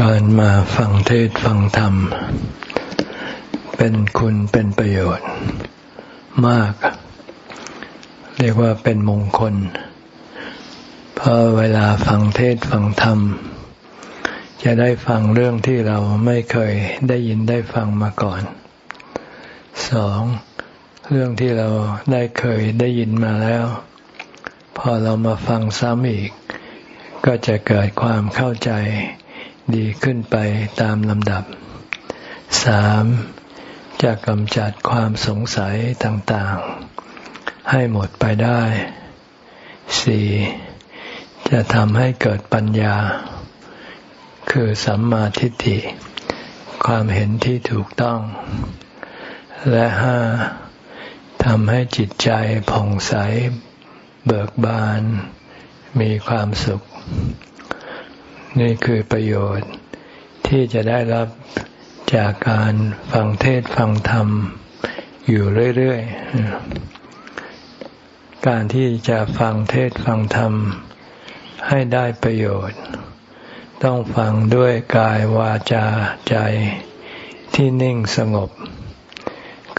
การมาฟังเทศฟังธรรม เป็นคุณเป็นประโยชน์ มาก เรียกว่าเป็นมงคล เพราะเวลาฟังเทศฟังธรรม จะได้ฟังเรื่องที่เราไม่เคยได้ยินได้ฟังมาก่อน สอง เรื่องที่เราได้เคยได้ยินมาแล้ว พอเรามาฟังซ้ำอีก ก็จะเกิดความเข้าใจ ดีขึ้นไปตามลำดับสามจะกำจัดความสงสัยต่างๆ ให้หมดไปได้สี่จะทำให้เกิดปัญญา คือสัมมาทิฏฐิ ความเห็นที่ถูกต้อง และห้าทำให้จิตใจผ่องใส เบิกบาน มีความสุข นี่คือประโยชน์ที่จะได้รับจากการฟังเทศฟังธรรม อยู่เรื่อยๆ การที่จะฟังเทศฟังธรรม ให้ได้ประโยชน์ ต้องฟังด้วยกายวาจาใจที่นิ่งสงบ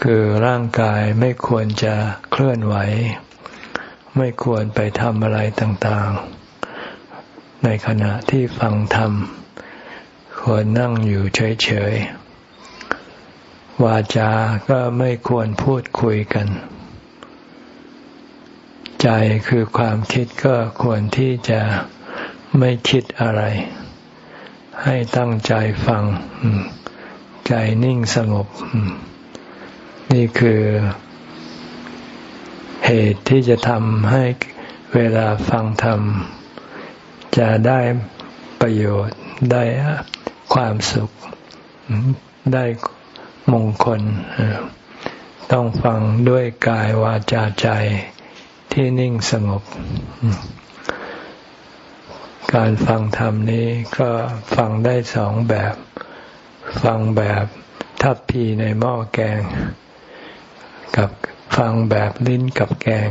คือร่างกายไม่ควรจะเคลื่อนไหว ไม่ควรไปทำอะไรต่างๆ ในขณะที่ฟังธรรม ควรนั่งอยู่เฉย ๆ วาจาก็ไม่ควรพูดคุยกัน ใจคือความคิดก็ควรที่จะไม่คิดอะไร ให้ตั้งใจฟัง ใจนิ่งสงบ นี่คือเหตุที่จะทำให้เวลาฟังธรรม จะได้ประโยชน์ได้ความสุข ได้มงคล ต้องฟังด้วยกายวาจาใจที่นิ่งสงบ การฟังธรรมนี้ก็ฟังได้สองแบบ ฟังแบบทัพพีในหม้อแกง กับฟังแบบลิ้นกับแกง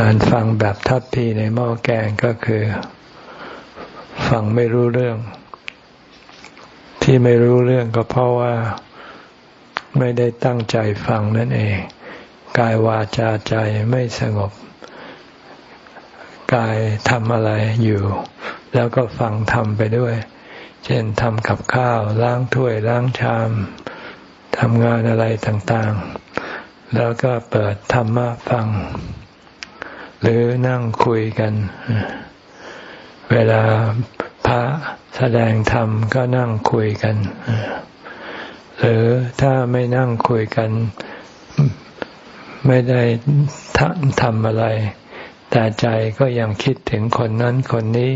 การฟังแบบทัพพีในหม้อแกงก็คือ ฟังไม่รู้เรื่อง ที่ไม่รู้เรื่องก็เพราะว่าไม่ได้ตั้งใจฟังนั่นเอง กายวาจาใจไม่สงบ กายทำอะไรอยู่ แล้วก็ฟังทำไปด้วย เช่นทำกับข้าวล้างถ้วยล้างชามทำงานอะไรต่างๆ แล้วก็เปิดธรรมะฟัง หรือนั่งคุยกัน เวลาพระแสดงธรรมก็นั่งคุยกัน หรือถ้าไม่นั่งคุยกัน ไม่ได้ทำอะไร แต่ใจก็ยังคิดถึงคนนั้นคนนี้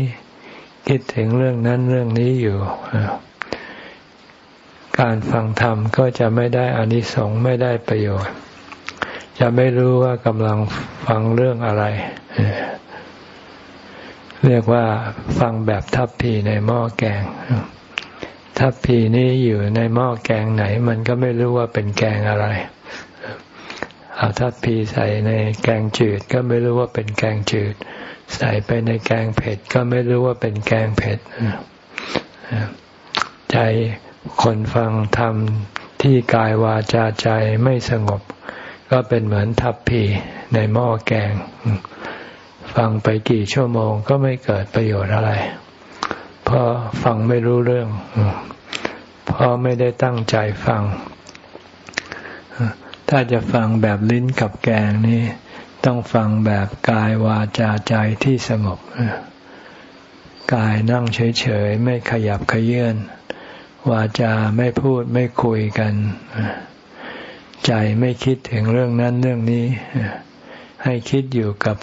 คิดถึงเรื่องนั้นเรื่องนี้อยู่ การฟังธรรมก็จะไม่ได้อานิสงส์ไม่ได้ประโยชน์ จะไม่รู้ว่ากำลังฟังเรื่องอะไร เรียกว่าฟังแบบทัพพีในหม้อแกง ทัพพีนี้อยู่ในหม้อแกงไหน มันก็ไม่รู้ว่าเป็นแกงอะไร เอาทัพพีใส่ในแกงจืดก็ไม่รู้ว่าเป็นแกงจืด ใส่ไปในแกงเผ็ดก็ไม่รู้ว่าเป็นแกงเผ็ดใจคนฟังทำที่กายวาจาใจไม่สงบ ก็เป็นเหมือนทับพีในหม้อแกง ฟังไปกี่ชั่วโมงก็ไม่เกิดประโยชน์อะไร เพราะฟังไม่รู้เรื่อง เพราะไม่ได้ตั้งใจฟัง ถ้าจะฟังแบบลิ้นกับแกงนี่ต้องฟังแบบกายวาจาใจที่สงบกายนั่งเฉยๆ ไม่ขยับขยื่นวาจาไม่พูดไม่คุยกัน ใจไม่คิดถึงเรื่องนั้นเรื่องนี้ ให้คิดอยู่กับ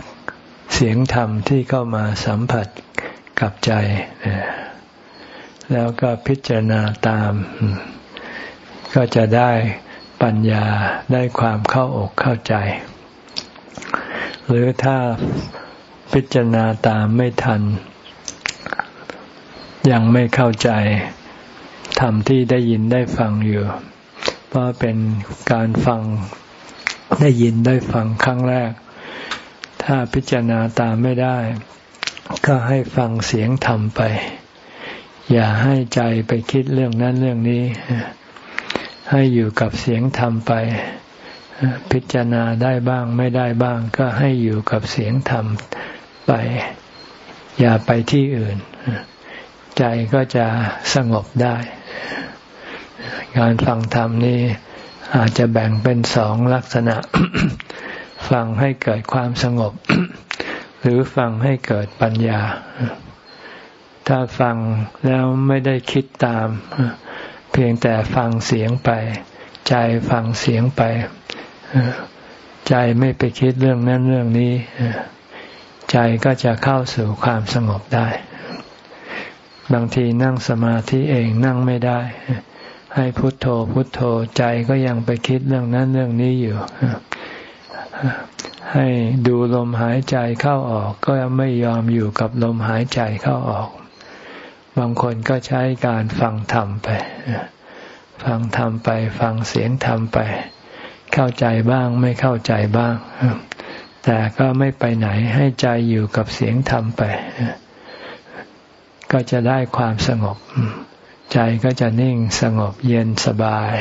เสียงธรรมที่เข้ามาสัมผัสกับใจ แล้วก็พิจารณาตาม ก็จะได้ปัญญาได้ความเข้าอกเข้าใจ หรือถ้าพิจารณาตามไม่ทัน ยังไม่เข้าใจธรรมที่ได้ยินได้ฟังอยู่ ว่าเป็นการฟังได้ยินได้ฟังครั้งแรก ถ้าพิจารณาตามไม่ได้ ก็ให้ฟังเสียงธรรมไป อย่าให้ใจไปคิดเรื่องนั้นเรื่องนี้ ให้อยู่กับเสียงธรรมไป พิจารณาได้บ้างไม่ได้บ้าง ก็ให้อยู่กับเสียงธรรมไป อย่าไปที่อื่น ใจก็จะสงบได้ การฟังธรรมนี้อาจจะแบ่งเป็นสองลักษณะ ฟังให้เกิดความสงบ หรือฟังให้เกิดปัญญา ถ้าฟังแล้วไม่ได้คิดตาม เพียงแต่ฟังเสียงไป ใจฟังเสียงไป ใจไม่ไปคิดเรื่องนั้นเรื่องนี้ ใจก็จะเข้าสู่ความสงบได้ บางทีนั่งสมาธิเองนั่งไม่ได้ ให้พุโทโธพุโทโธใจก็ยังไปคิดเรื่องนั้นเรื่องนี้อยู่ ให้ดูลมหายใจเข้าออก ก็ไม่ยอมอยู่กับลมหายใจเข้าออก บางคนก็ใช้การฟังธรรมไป ฟังธรรมไป ฟังเสียงธรรมไป เข้าใจบ้างไม่เข้าใจบ้าง แต่ก็ไม่ไปไหนให้ใจอยู่กับเสียงธรรมไป ก็จะได้ความสงบ ใจก็จะนิ่งสงบเย็นสบาย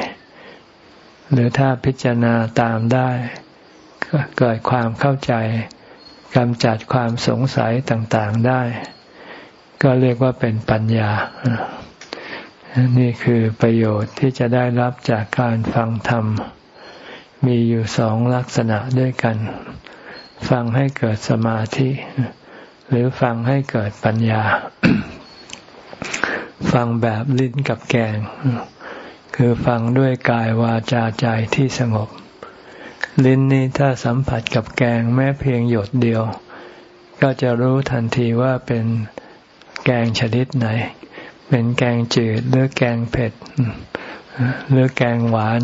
หรือถ้าพิจารณาตามได้ก็เกิดความเข้าใจกำจัดความสงสัยต่างๆได้ ก็เรียกว่าเป็นปัญญา นี่คือประโยชน์ที่จะได้รับจากการฟังธรรม มีอยู่สองลักษณะด้วยกัน ฟังให้เกิดสมาธิ หรือฟังให้เกิดปัญญา ฟังแบบลิ้นกับแกง คือฟังด้วยกายวาจาใจที่สงบ ลิ้นนี้ถ้าสัมผัสกับแกงแม้เพียงหยดเดียว ก็จะรู้ทันทีว่าเป็นแกงชนิดไหน เป็นแกงจืดหรือแกงเผ็ดหรือแกงหวาน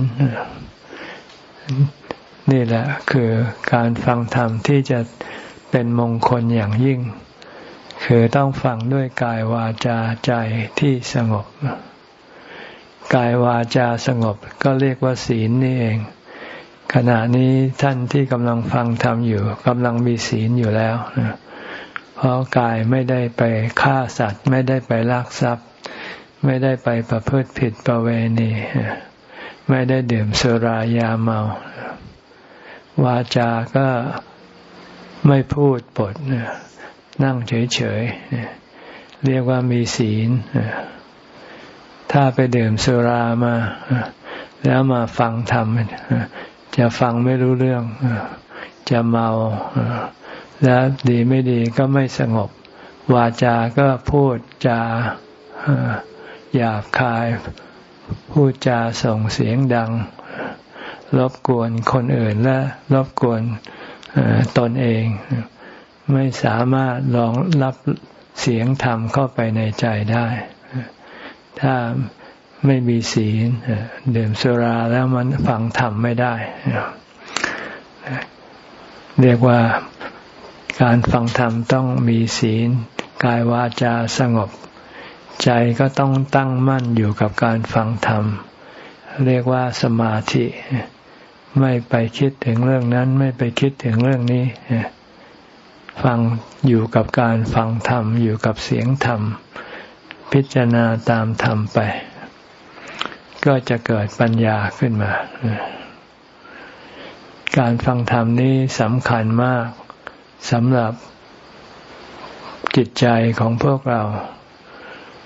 นี่แหละคือการฟังธรรมที่จะเป็นมงคลอย่างยิ่ง คือต้องฟังด้วยกายวาจาใจที่สงบ กายวาจาสงบก็เรียกว่าศีลนี่เอง ขณะนี้ท่านที่กำลังฟังธรรมอยู่กำลังมีศีลอยู่แล้ว เพราะกายไม่ได้ไปฆ่าสัตว์ ไม่ได้ไปลักทรัพย์ ไม่ได้ไปประพฤติผิดประเวณี ไม่ได้ดื่มสุรายาเมา วาจาก็ไม่พูดปดนั่ นั่งเฉยๆเรียกว่ามีศีลถ้าไปดื่มสุรามา แล้วมาฟังธรรมจะฟังไม่รู้เรื่อง จะเมา แล้วดีไม่ดีก็ไม่สงบ วาจาก็พูดจาหยาบคาย พูดจาส่งเสียงดัง รบกวนคนอื่นและรบกวนตนเอง ไม่สามารถรองรับเสียงธรรมเข้าไปในใจได้ ถ้าไม่มีศีลดื่มสุราแล้วมันฟังธรรมไม่ได้ เรียกว่าการฟังธรรมต้องมีศีล กายวาจาสงบ ใจก็ต้องตั้งมั่นอยู่กับการฟังธรรม เรียกว่าสมาธิ ไม่ไปคิดถึงเรื่องนั้น ไม่ไปคิดถึงเรื่องนี้ ฟังอยู่กับการฟังธรรมอยู่กับเสียงธรรม พิจารณาตามธรรมไป ก็จะเกิดปัญญาขึ้นมา การฟังธรรมนี้สำคัญมากสำหรับจิตใจของพวกเรา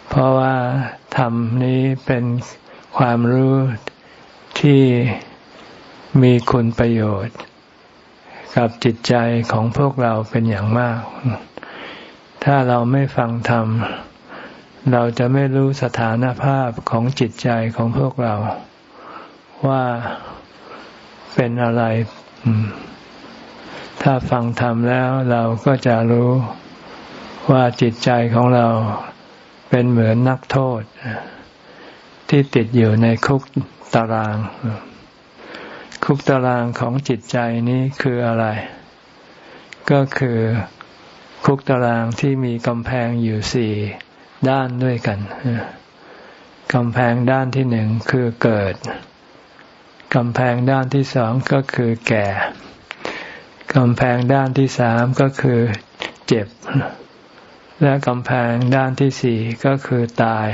เพราะว่าธรรมนี้เป็นความรู้ที่มีคุณประโยชน์ กับจิตใจของพวกเราเป็นอย่างมาก ถ้าเราไม่ฟังธรรม เราจะไม่รู้สถานภาพของจิตใจของพวกเรา ว่าเป็นอะไร ถ้าฟังธรรมแล้วเราก็จะรู้ว่าจิตใจของเราเป็นเหมือนนักโทษ ที่ติดอยู่ในคุกตาราง คุกตารางของจิตใจนี้คืออะไร ก็คือคุกตารางที่มีกำแพงอยู่สี่ด้านด้วยกันกำแพงด้านที่หนึ่งคือเกิดกำแพงด้านที่สองก็คือแก่กำแพงด้านที่สามก็คือเจ็บ และกำแพงด้านที่สี่ก็คือตาย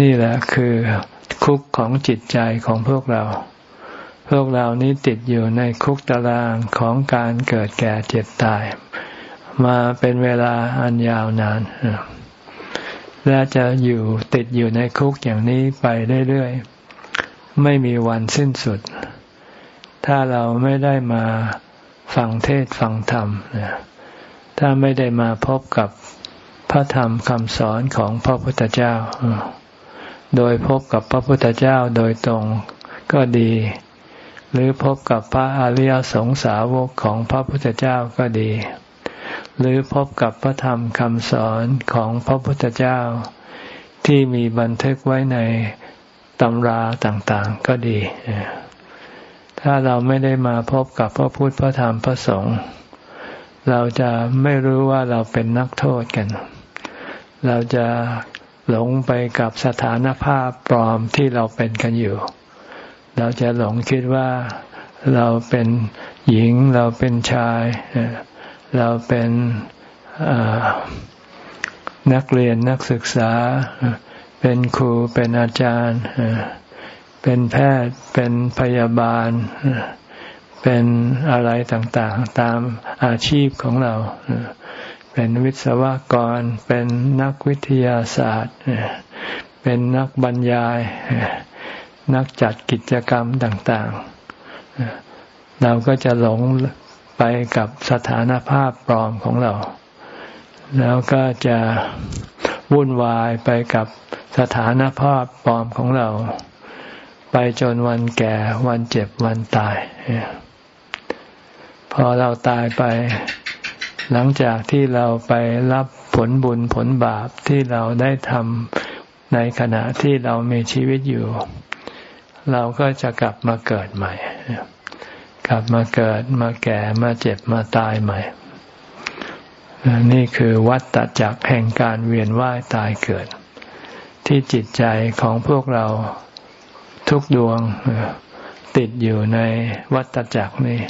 นี่แหละคือคุกของจิตใจของพวกเรา พวกเรานี้ติดอยู่ในคุกตารางของการเกิดแก่เจ็บตาย มาเป็นเวลาอันยาวนาน และจะอยู่ติดอยู่ในคุกอย่างนี้ไปเรื่อยๆ ไม่มีวันสิ้นสุด ถ้าเราไม่ได้มาฟังเทศฟังธรรม ถ้าไม่ได้มาพบกับพระธรรมคำสอนของพระพุทธเจ้า โดยพบกับพระพุทธเจ้าโดยตรงก็ดี หรือพบกับพระอริยสงสาวกของพระพุทธเจ้าก็ดี หรือพบกับพระธรรมคำสอนของพระพุทธเจ้า ที่มีบันทึกไว้ในตำราต่างๆก็ดี ถ้าเราไม่ได้มาพบกับพระพุทธพระธรรมพระสงฆ์เราจะไม่รู้ว่าเราเป็นนักโทษกัน เราจะหลงไปกับสถานภาพปลอมที่เราเป็นกันอยู่ เราจะหลงคิดว่าเราเป็นหญิงเราเป็นชาย เราเป็นนักเรียนนักศึกษา เป็นครูเป็นอาจารย์ เป็นแพทย์เป็นพยาบาล เป็นอะไรต่างๆ ตามอาชีพของเรา เป็นวิศวกร เป็นนักวิทยาศาสตร์ เป็นนักบรรยาย นักจัดกิจกรรมต่างๆ เราก็จะหลงไปกับสถานภาพปลอมของเรา แล้วก็จะวุ่นวายไปกับสถานภาพปลอมของเรา ไปจนวันแก่วันเจ็บวันตาย พอเราตายไป หลังจากที่เราไปรับผลบุญผลบาปที่เราได้ทำในขณะที่เรามีชีวิตอยู่ เราก็จะกลับมาเกิดใหม่ กลับมาเกิดมาแก่มาเจ็บมาตายใหม่ นี่คือวัฏจักรแห่งการเวียนว่ายตายเกิด ที่จิตใจของพวกเราทุกดวงติดอยู่ในวัฏจักรนี้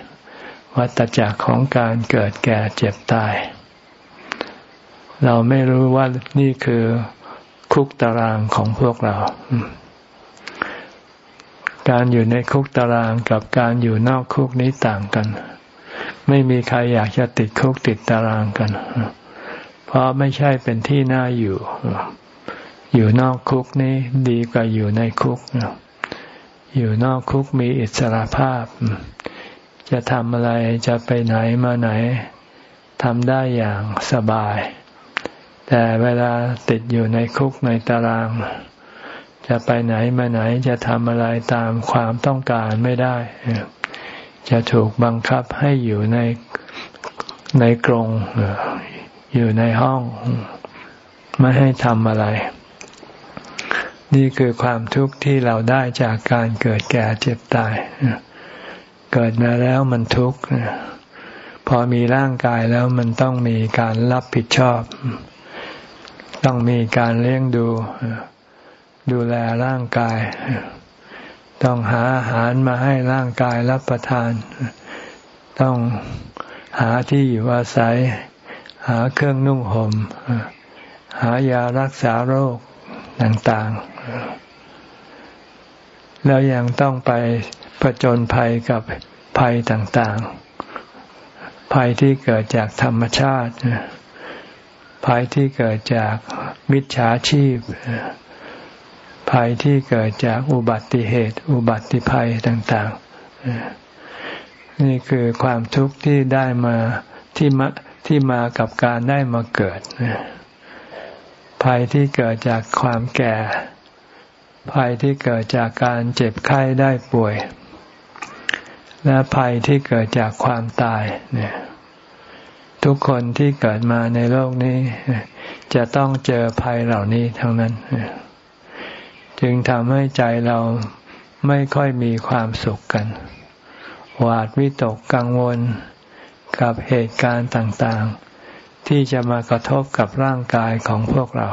วัฏจักรของการเกิดแก่เจ็บตาย เราไม่รู้ว่านี่คือคุกตารางของพวกเรา การอยู่ในคุกตารางกับการอยู่นอกคุกนี้ต่างกัน ไม่มีใครอยากจะติดคุกติดตารางกัน เพราะไม่ใช่เป็นที่น่าอยู่ อยู่นอกคุกนี้ดีกว่าอยู่ในคุก อยู่นอกคุกมีอิสระภาพ จะทำอะไรจะไปไหนมาไหนทำได้อย่างสบาย แต่เวลาติดอยู่ในคุกในตาราง จะไปไหนมาไหนจะทำอะไรตามความต้องการไม่ได้ จะถูกบังคับให้อยู่ในในกรงอยู่ในห้อง ไม่ให้ทำอะไร นี่คือความทุกข์ที่เราได้จากการเกิดแก่เจ็บตาย เกิดมาแล้วมันทุกข์พอมีร่างกายแล้วมันต้องมีการรับผิดชอบ ต้องมีการเลี้ยงดู ดูแลร่างกาย ต้องหาอาหารมาให้ร่างกายรับประทาน ต้องหาที่อยู่อาศัย หาเครื่องนุ่งหม่มหายารักษาโรคต่างๆ แล้วยังต้องไปผจญภัยกับภัยต่างๆ ภัยที่เกิดจากธรรมชาติ ภัยที่เกิดจากมิจฉาชีพ ภัยที่เกิดจากอุบัติเหตุ อุบัติภัยต่างๆ นี่คือความทุกข์ที่ได้มาที่มาที่มากับการได้มาเกิด ภัยที่เกิดจากความแก่ ภัยที่เกิดจากการเจ็บไข้ได้ป่วย และภัยที่เกิดจากความตายเนี่ยทุกคนที่เกิดมาในโลกนี้ จะต้องเจอภัยเหล่านี้ทั้งนั้น จึงทำให้ใจเราไม่ค่อยมีความสุขกัน หวาดวิตกกังวลกับเหตุการณ์ต่างๆ ที่จะมากระทบกับร่างกายของพวกเรา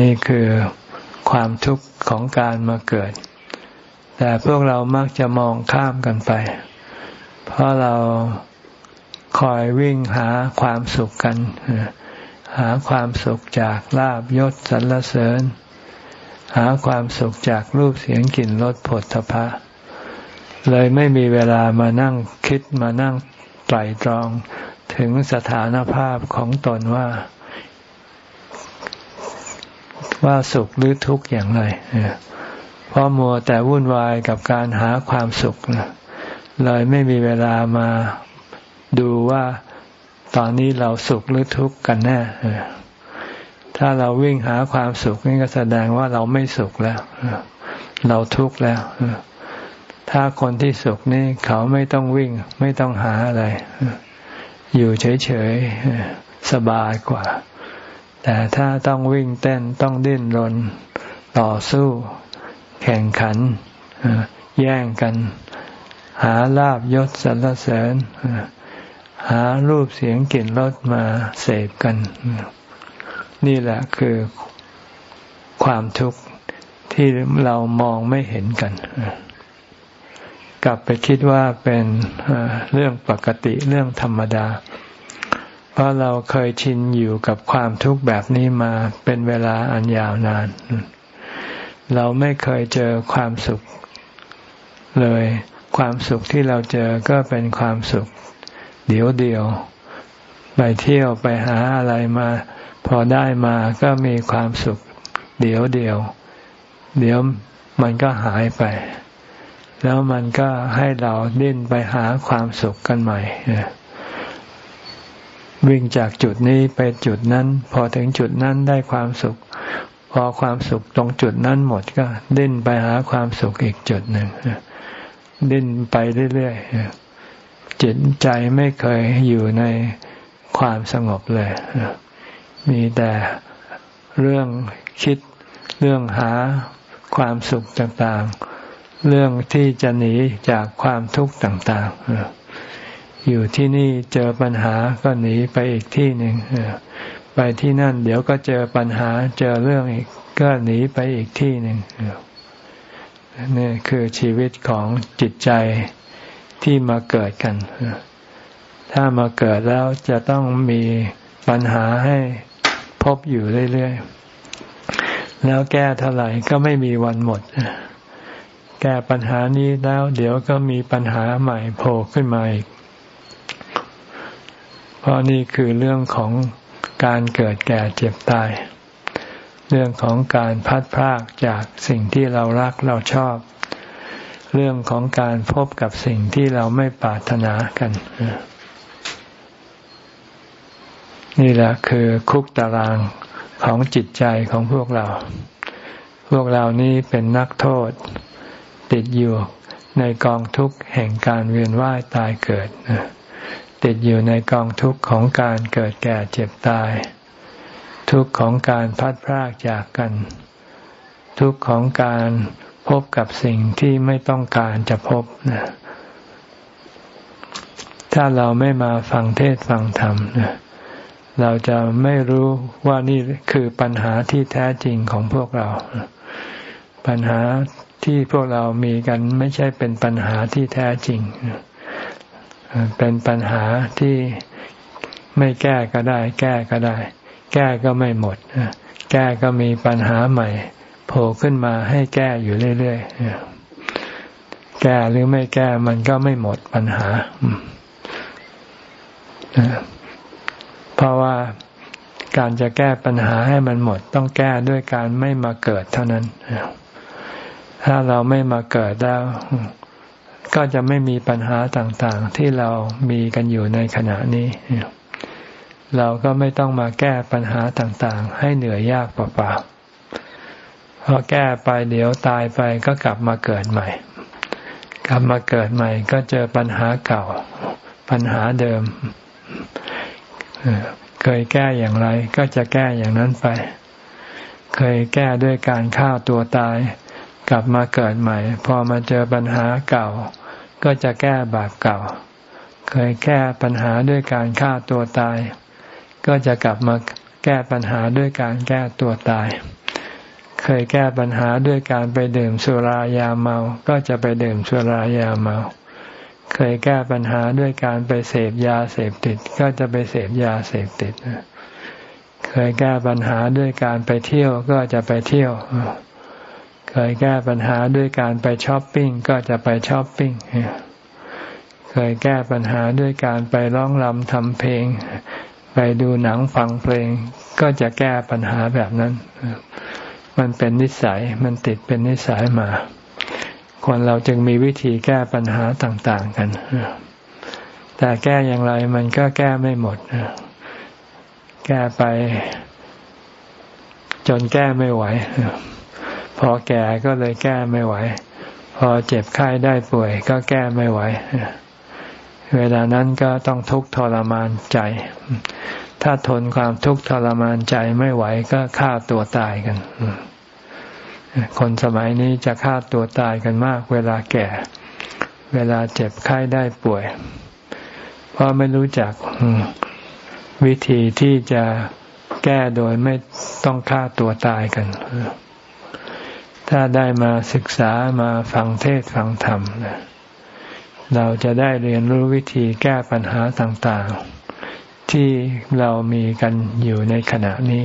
นี่คือความทุกข์ของการมาเกิด แต่พวกเรามักจะมองข้ามกันไป เพราะเราคอยวิ่งหาความสุขกัน หาความสุขจากลาบยศสรรเสริญ หาความสุขจากรูปเสียงกลิ่นรสผลทพะ เลยไม่มีเวลามานั่งคิดมานั่งไตรตรองถึงสถานภาพของตนว่า ว่าสุขหรือทุกข์อย่างไรเพราะมัวแต่วุ่นวายกับการหาความสุขเลยไม่มีเวลามาดูว่า ตอนนี้เราสุขหรือทุกข์กันแน่ถ้าเราวิ่งหาความสุขนี่ก็แสดงว่าเราไม่สุขแล้ว เราทุกข์แล้ว ถ้าคนที่สุขนี่เขาไม่ต้องวิ่ง ไม่ต้องหาอะไร อยู่เฉยๆสบายกว่า แต่ถ้าต้องวิ่งเต้นต้องดิ้นรน ต่อสู้ แข่งขัน แย่งกัน หาลาบยศสรรเสริญ หารูปเสียงกลิ่นรสมาเสพกัน นี่แหละคือความทุกข์ที่เรามองไม่เห็นกัน กลับไปคิดว่าเป็นเรื่องปกติเรื่องธรรมดา เพราะเราเคยชินอยู่กับความทุกข์แบบนี้มาเป็นเวลาอันยาวนาน เราไม่เคยเจอความสุขเลย ความสุขที่เราเจอก็เป็นความสุข เดี๋ยวเดียว ไปเที่ยวไปหาอะไรมา พอได้มาก็มีความสุข เดี๋ยวเดียว เดี๋ยวมันก็หายไป แล้วมันก็ให้เราดิ้นไปหาความสุขกันใหม่วิ่งจากจุดนี้ไปจุดนั้น พอถึงจุดนั้นได้ความสุข พอความสุขตรงจุดนั้นหมดก็ดิ้นไปหาความสุขอีกจุดหนึ่งดิ้นไปเรื่อยๆ จิตใจไม่เคยอยู่ในความสงบเลย มีแต่เรื่องคิดเรื่องหาความสุขต่างๆ เรื่องที่จะหนีจากความทุกข์ต่างๆ อยู่ที่นี่เจอปัญหาก็หนีไปอีกที่หนึ่งไปที่นั่น เดี๋ยวก็เจอปัญหาเจอเรื่องอีกก็หนีไปอีกที่หนึ่งนี่คือชีวิตของจิตใจ ที่มาเกิดกัน ถ้ามาเกิดแล้วจะต้องมีปัญหาให้พบอยู่เรื่อยๆ แล้วแก้เท่าไหร่ก็ไม่มีวันหมด แก้ปัญหานี้แล้ว เดี๋ยวก็มีปัญหาใหม่โผล่ขึ้นมาอีก เพราะนี่คือเรื่องของการเกิดแก่เจ็บตาย เรื่องของการพัดพรากจากสิ่งที่เรารักเราชอบ เรื่องของการพบกับสิ่งที่เราไม่ปรารถนากัน นี่แหละคือคุกตารางของจิตใจของพวกเรา พวกเรานี้เป็นนักโทษ ติดอยู่ในกองทุกข์แห่งการเวียนว่ายตายเกิด ติดอยู่ในกองทุกข์ของการเกิดแก่เจ็บตาย ทุกข์ของการพัดพรากจากกัน ทุกข์ของการ พบกับสิ่งที่ไม่ต้องการจะพบนะถ้าเราไม่มาฟังเทศฟังธรรมนะเราจะไม่รู้ว่านี่คือปัญหาที่แท้จริงของพวกเรา ปัญหาที่พวกเรามีกันไม่ใช่เป็นปัญหาที่แท้จริง เป็นปัญหาที่ไม่แก้ก็ได้ แก้ก็ได้ แก้ก็ไม่หมด แก้ก็มีปัญหาใหม่ โผล่ขึ้นมาให้แก้อยู่เรื่อยๆ แก้หรือไม่แก้มันก็ไม่หมดปัญหา เพราะว่าการจะแก้ปัญหาให้มันหมด ต้องแก้ด้วยการไม่มาเกิดเท่านั้น ถ้าเราไม่มาเกิดแล้ว ก็จะไม่มีปัญหาต่างๆ ที่เรามีกันอยู่ในขณะนี้เราก็ไม่ต้องมาแก้ปัญหาต่างๆ ให้เหนื่อยยากเปล่าๆ พอแก้ไปเดี๋ยวตายไปก็กลับมาเกิดใหม่ กลับมาเกิดใหม่ ก็เจอปัญหาเก่า ปัญหาเดิม เคยแก้อย่างไร ก็จะแก้อย่างนั้นไป เคยแก้ด้วยการฆ่าตัวตาย กลับมาเกิดใหม่ พอมาเจอปัญหาเก่า ก็จะแก้บาปเก่า เคยแก้ปัญหาด้วยการฆ่าตัวตาย ก็จะกลับมาแก้ปัญหาด้วยการแก้ตัวตาย เคยแก้ปัญหาด้วยการไปดื่มสุรายาเมา ก็จะไปดื่มสุรายาเมา เคยแก้ปัญหาด้วยการไปเสพยาเสพติด ก็จะไปเสพยาเสพติด เคยแก้ปัญหาด้วยการไปเที่ยวก็จะไปเที่ยว เคยแก้ปัญหาด้วยการไปช้อปปิ้งก็จะไปช้อปปิ้ง เคยแก้ปัญหาด้วยการไปร้องรำทำเพลง ไปดูหนังฟังเพลง ก็จะแก้ปัญหาแบบนั้น มันเป็นนิสัยมันติดเป็นนิสัยมา คนเราจึงมีวิธีแก้ปัญหาต่าง ๆ กัน แต่แก้อย่างไรมันก็แก้ไม่หมด แก้ไป จนแก้ไม่ไหว พอแก่ก็เลยแก้ไม่ไหว พอเจ็บไข้ได้ป่วย ก็แก้ไม่ไหว เวลานั้นก็ต้องทุกข์ทรมานใจ ถ้าทนความทุกข์ทรมานใจไม่ไหวก็ฆ่าตัวตายกัน คนสมัยนี้จะฆ่าตัวตายกันมาก เวลาแก่ เวลาเจ็บไข้ได้ป่วย เพราะไม่รู้จักวิธีที่จะแก้โดยไม่ต้องฆ่าตัวตายกัน ถ้าได้มาศึกษามาฟังเทศฟังธรรม เราจะได้เรียนรู้วิธีแก้ปัญหาต่าง ๆ ที่เรามีกันอยู่ในขณะนี้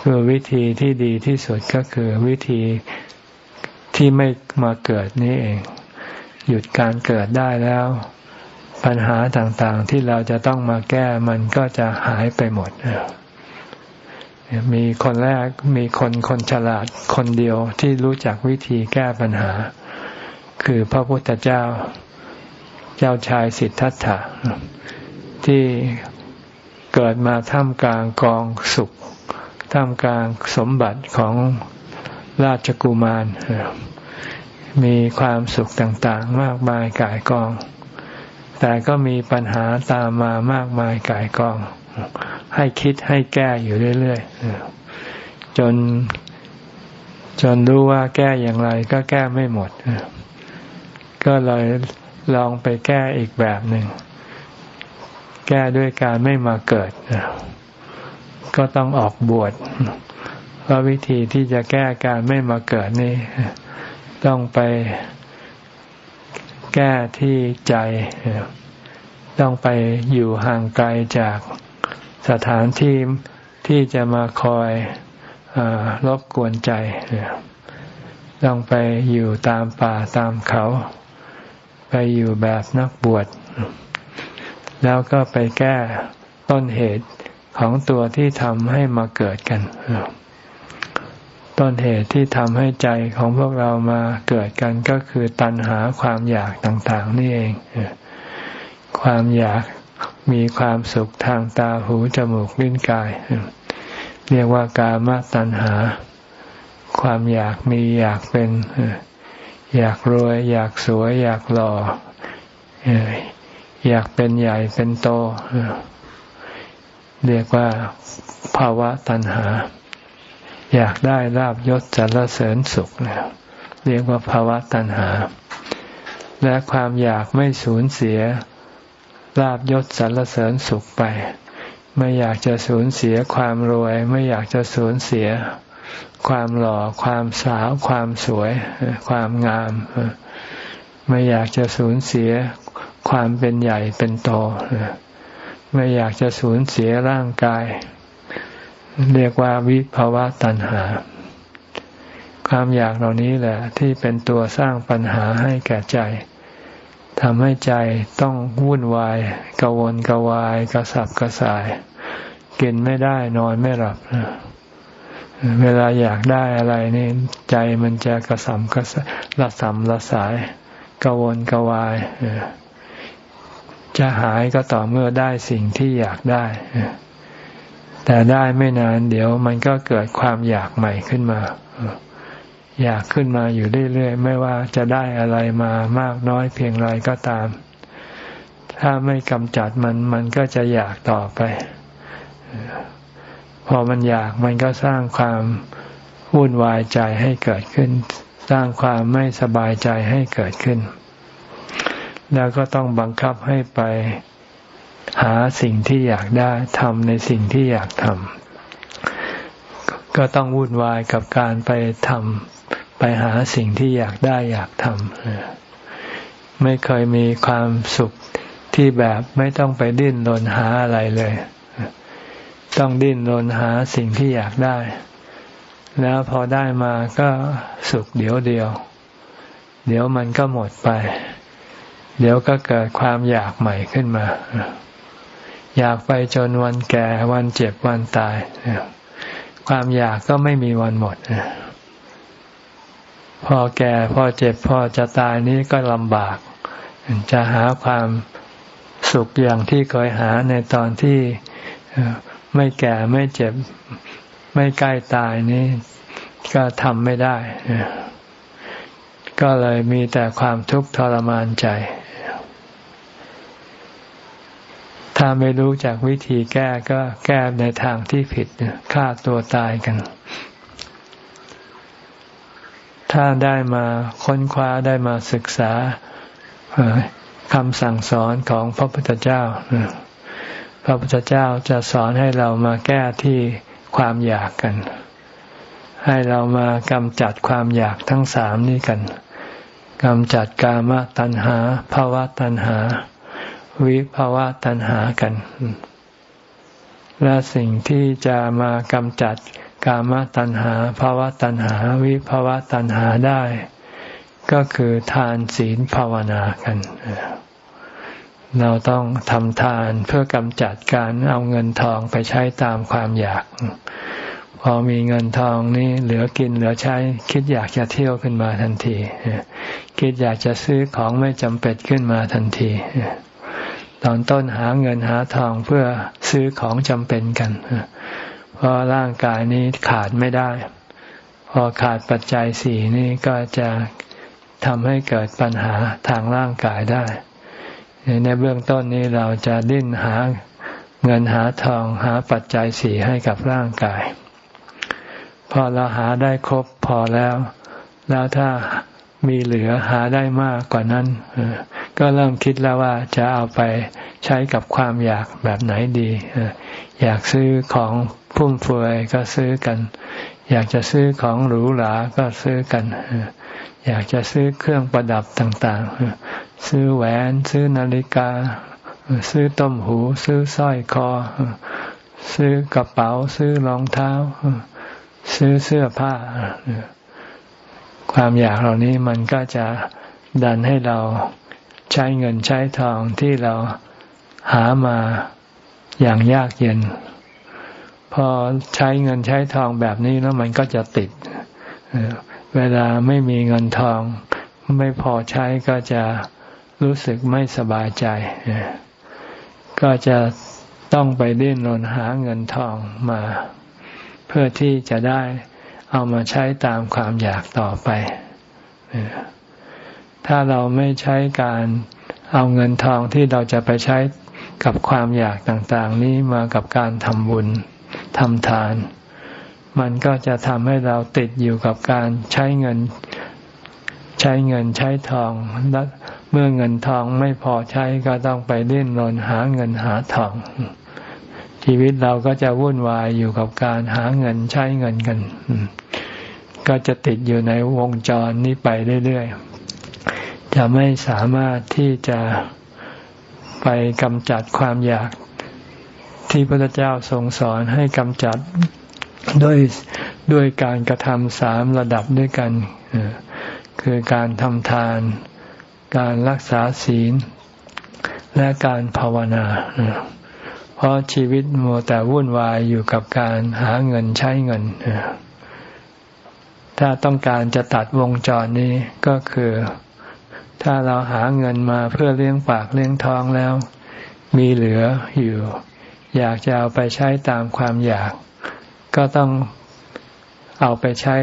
คือวิธีที่ดีที่สุดก็คือวิธีที่ไม่มาเกิดนี้เอง หยุดการเกิดได้แล้ว ปัญหาต่างๆที่เราจะต้องมาแก้มันก็จะหายไปหมดมีคนแรกมีคนคนฉลาดคนเดียวที่รู้จักวิธีแก้ปัญหา คือพระพุทธเจ้า เจ้าชายสิทธัตถะ ที่เกิดมาท่ามกลางกองสุข ท่ามกลางสมบัติของราชกุมาร มีความสุขต่างๆ มากมายกายกอง แต่ก็มีปัญหาตามมามากมายกายกอง ให้คิดให้แก้อยู่เรื่อยๆ จนจนรู้ว่าแก้อย่างไรก็แก้ไม่หมด ก็เลยลองไปแก้อีกแบบหนึ่ง แก้ด้วยการไม่มาเกิด ก็ต้องออกบวชเพราะวิธีที่จะแก้การไม่มาเกิดนี่ ต้องไปแก้ที่ใจ ต้องไปอยู่ห่างไกลจากสถานที่ที่จะมาคอยรบกวนใจ ต้องไปอยู่ตามป่าตามเขา ไปอยู่แบบนักบวช แล้วก็ไปแก้ต้นเหตุของตัวที่ทำให้มาเกิดกัน ต้นเหตุที่ทำให้ใจของพวกเรามาเกิดกันก็คือตัณหาความอยากต่าง ๆ นี่เอง ความอยากมีความสุขทางตาหูจมูกลิ้นกาย เรียกว่ากามตัณหา ความอยากมีอยากเป็น อยากรวย อยากสวย อยากหล่อ อยากเป็นใหญ่เป็นโต เรียกว่าภาวะตัณหา อยากได้ลาบยศสรรเสริญสุขเรียกว่าภาวะตัณหา และความอยากไม่สูญเสียลาบยศสรรเสริญสุขไป ไม่อยากจะสูญเสียความรวย ไม่อยากจะสูญเสีย ความหล่อ ความสาว ความสวย ความงาม ไม่อยากจะสูญเสีย ความเป็นใหญ่เป็นโตไม่อยากจะสูญเสียร่างกาย เรียกว่าวิภาวะตัณหา ความอยากเหล่านี้แหละ ที่เป็นตัวสร้างปัญหาให้แก่ใจทำให้ใจต้องวุ่นวายกวนกวายกระสับกระส่ายกินไม่ได้นอนไม่หลับเวลาอยากได้อะไรนี่ใจมันจะกระสับกระละสำละสายกวนกวาย จะหายก็ต่อเมื่อได้สิ่งที่อยากได้ แต่ได้ไม่นานเดี๋ยวมันก็เกิดความอยากใหม่ขึ้นมา อยากขึ้นมาอยู่เรื่อยๆ ไม่ว่าจะได้อะไรมามากน้อยเพียงไรก็ตาม ถ้าไม่กำจัดมันมันก็จะอยากต่อไป พอมันอยากมันก็สร้างความวุ่นวายใจให้เกิดขึ้น สร้างความไม่สบายใจให้เกิดขึ้น แล้วก็ต้องบังคับให้ไปหาสิ่งที่อยากได้ทำในสิ่งที่อยากทำก็ต้องวุ่นวายกับการไปทำไปหาสิ่งที่อยากได้อยากทำไม่เคยมีความสุขที่แบบไม่ต้องไปดิ้นรนหาอะไรเลย ต้องดิ้นรนหาสิ่งที่อยากได้ แล้วพอได้มาก็สุขเดี๋ยวเดียว เดี๋ยวมันก็หมดไป เดี๋ยวก็เกิดความอยากใหม่ขึ้นมา อยากไปจนวันแก่วันเจ็บวันตาย ความอยากก็ไม่มีวันหมด พอแก่พอเจ็บพอจะตายนี้ก็ลำบาก จะหาความสุขอย่างที่เคยหาในตอนที่ไม่แก่ไม่เจ็บไม่ใกล้ตายนี้ก็ทำไม่ได้ ก็เลยมีแต่ความทุกข์ทรมานใจ ถ้าไม่รู้จากวิธีแก้ก็แก้ในทางที่ผิดฆ่าตัวตายกัน ถ้าได้มาค้นคว้าได้มาศึกษาคำสั่งสอนของพระพุทธเจ้า พระพุทธเจ้าจะสอนให้เรามาแก้ที่ความอยากกัน ให้เรามากำจัดความอยากทั้งสามนี้กันกำจัดกามตัณหาภาวะตัณหา วิภาวะตัณหากัน และสิ่งที่จะมากำจัดกามตัณหาภาวะตัณหา วิภาวะตัณหาได้ ก็คือทานศีลภาวนากัน เราต้องทำทานเพื่อกำจัดการเอาเงินทองไปใช้ตามความอยาก พอมีเงินทองนี่เหลือกินเหลือใช้ คิดอยากจะเที่ยวขึ้นมาทันที คิดอยากจะซื้อของไม่จำเป็นขึ้นมาทันที ตอนต้นหาเงินหาทองเพื่อซื้อของจำเป็นกัน เพราะร่างกายนี้ขาดไม่ได้ พอขาดปัจจัยสี่นี้ก็จะทำให้เกิดปัญหาทางร่างกายได้ ในเบื้องต้นนี้เราจะดิ้นหาเงินหาทองหาปัจจัยสี่ให้กับร่างกาย พอเราหาได้ครบพอแล้ว แล้วถ้า มีเหลือหาได้มากกว่านั้น ก็เริ่มคิดแล้วว่าจะเอาไปใช้กับความอยากแบบไหนดี อยากซื้อของฟุ่มเฟือยก็ซื้อกัน อยากจะซื้อของหรูหราก็ซื้อกัน อยากจะซื้อเครื่องประดับต่างๆ ซื้อแหวนซื้อนาฬิกา ซื้อต้มหู ซื้อสร้อยคอ ซื้อกระเป๋า ซื้อรองเท้า ซื้อเสื้อผ้า ความอยากเหล่านี้มันก็จะดันให้เราใช้เงินใช้ทองที่เราหามาอย่างยากเย็น พอใช้เงินใช้ทองแบบนี้แล้วมันก็จะติด เวลาไม่มีเงินทอง ไม่พอใช้ก็จะรู้สึกไม่สบายใจ ก็จะต้องไปดิ้นรนหาเงินทองมา เพื่อที่จะได้ เอามาใช้ตามความอยากต่อไป ถ้าเราไม่ใช้การเอาเงินทองที่เราจะไปใช้กับความอยากต่างๆ นี้มากับการทำบุญทำทาน มันก็จะทำให้เราติดอยู่กับการใช้เงิน ใช้เงินใช้ทองและเมื่อเงินทองไม่พอใช้ก็ต้องไปเล่นรนหาเงินหาทอง ชีวิตเราก็จะวุ่นวายอยู่กับการหาเงินใช้เงินกัน ก็จะติดอยู่ในวงจรนี้ไปเรื่อยๆ จะไม่สามารถที่จะไปกำจัดความอยากที่พระเจ้าทรงสอนให้กำจัดด้วยด้วยการกระทำสามระดับด้วยกัน คือการทำทาน การรักษาศีล และการภาวนา เพราะชีวิตมัวแต่วุ่นวายอยู่กับการหาเงินใช้เงิน ถ้าต้องการจะตัดวงจรนี้ก็คือ ถ้าเราหาเงินมาเพื่อเลี้ยงปากเลี้ยงท้องแล้ว มีเหลืออยู่ อยากจะเอาไปใช้ตามความอยาก ก็ต้องเอาไปใช้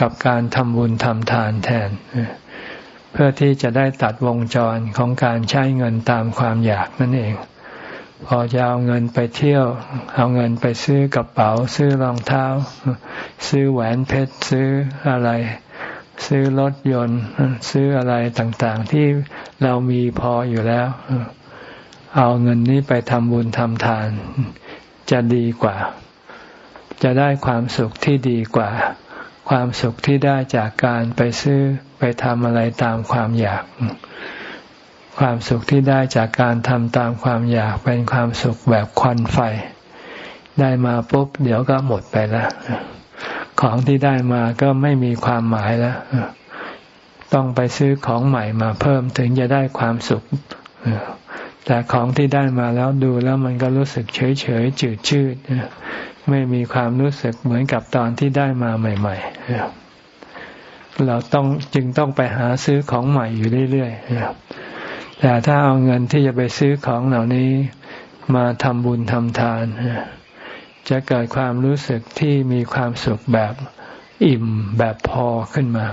กับการทำบุญทำทานแทน เพื่อที่จะได้ตัดวงจรของการใช้เงินตามความอยากนั่นเอง พอจะเอาเงินไปเที่ยว เอาเงินไปซื้อกระเป๋า ซื้อรองเท้า ซื้อแหวนเพชร ซื้ออะไร ซื้อรถยนต์ ซื้ออะไรต่างๆ ที่เรามีพออยู่แล้ว เอาเงินนี้ไปทำบุญทำทาน จะดีกว่า จะได้ความสุขที่ดีกว่า ความสุขที่ได้จากการไปซื้อไปทำอะไรตามความอยาก ความสุขที่ได้จากการทำตามความอยากเป็นความสุขแบบควันไฟ ได้มาปุ๊บเดี๋ยวก็หมดไปแล้วของที่ได้มาก็ไม่มีความหมายแล้วต้องไปซื้อของใหม่มาเพิ่มถึงจะได้ความสุขแต่ของที่ได้มาแล้วดูแล้วมันก็รู้สึกเฉยเฉยจืดชืดไม่มีความรู้สึกเหมือนกับตอนที่ได้มาใหม่ ๆ เราต้องจึงต้องไปหาซื้อของใหม่อยู่เรื่อยๆ แต่ถ้าเอาเงินที่จะไปซื้อของเหล่านี้มาทำบุญทำทาน จะเกิดความรู้สึกที่มีความสุขแบบอิ่มแบบพอขึ้นมา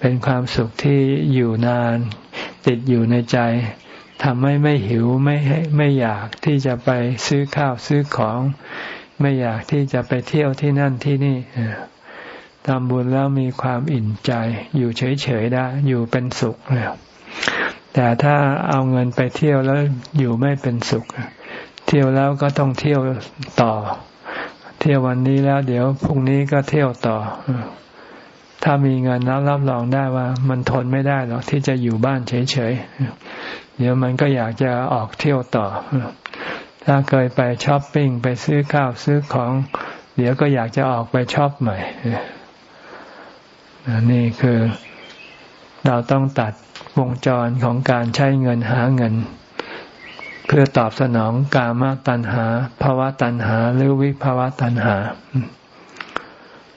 เป็นความสุขที่อยู่นาน ติดอยู่ในใจทำให้ไม่หิวไม่ไม่อยากที่จะไปซื้อข้าวซื้อของ ไม่อยากที่จะไปเที่ยวที่นั่นที่นี่ทำบุญแล้วมีความอิ่มใจ อยู่เฉยๆได้ อยู่เป็นสุขแล้ว แต่ถ้าเอาเงินไปเที่ยวแล้วอยู่ไม่เป็นสุข เที่ยวแล้วก็ต้องเที่ยวต่อ เที่ยววันนี้แล้ว เดี๋ยวพรุ่งนี้ก็เที่ยวต่อ ถ้ามีเงินแล้วรับรองได้ว่า มันทนไม่ได้หรอกที่จะอยู่บ้านเฉยๆเดี๋ยวมันก็อยากจะออกเที่ยวต่อ ถ้าเคยไปช้อปปิ้งไปซื้อข้าวซื้อของ เดี๋ยวก็อยากจะออกไปช้อปใหม่นี่คือ เราต้องตัดวงจรของการใช้เงินหาเงิน เพื่อตอบสนองกามตัณหาภาวะตัณหาหรือวิภาวะตัณหา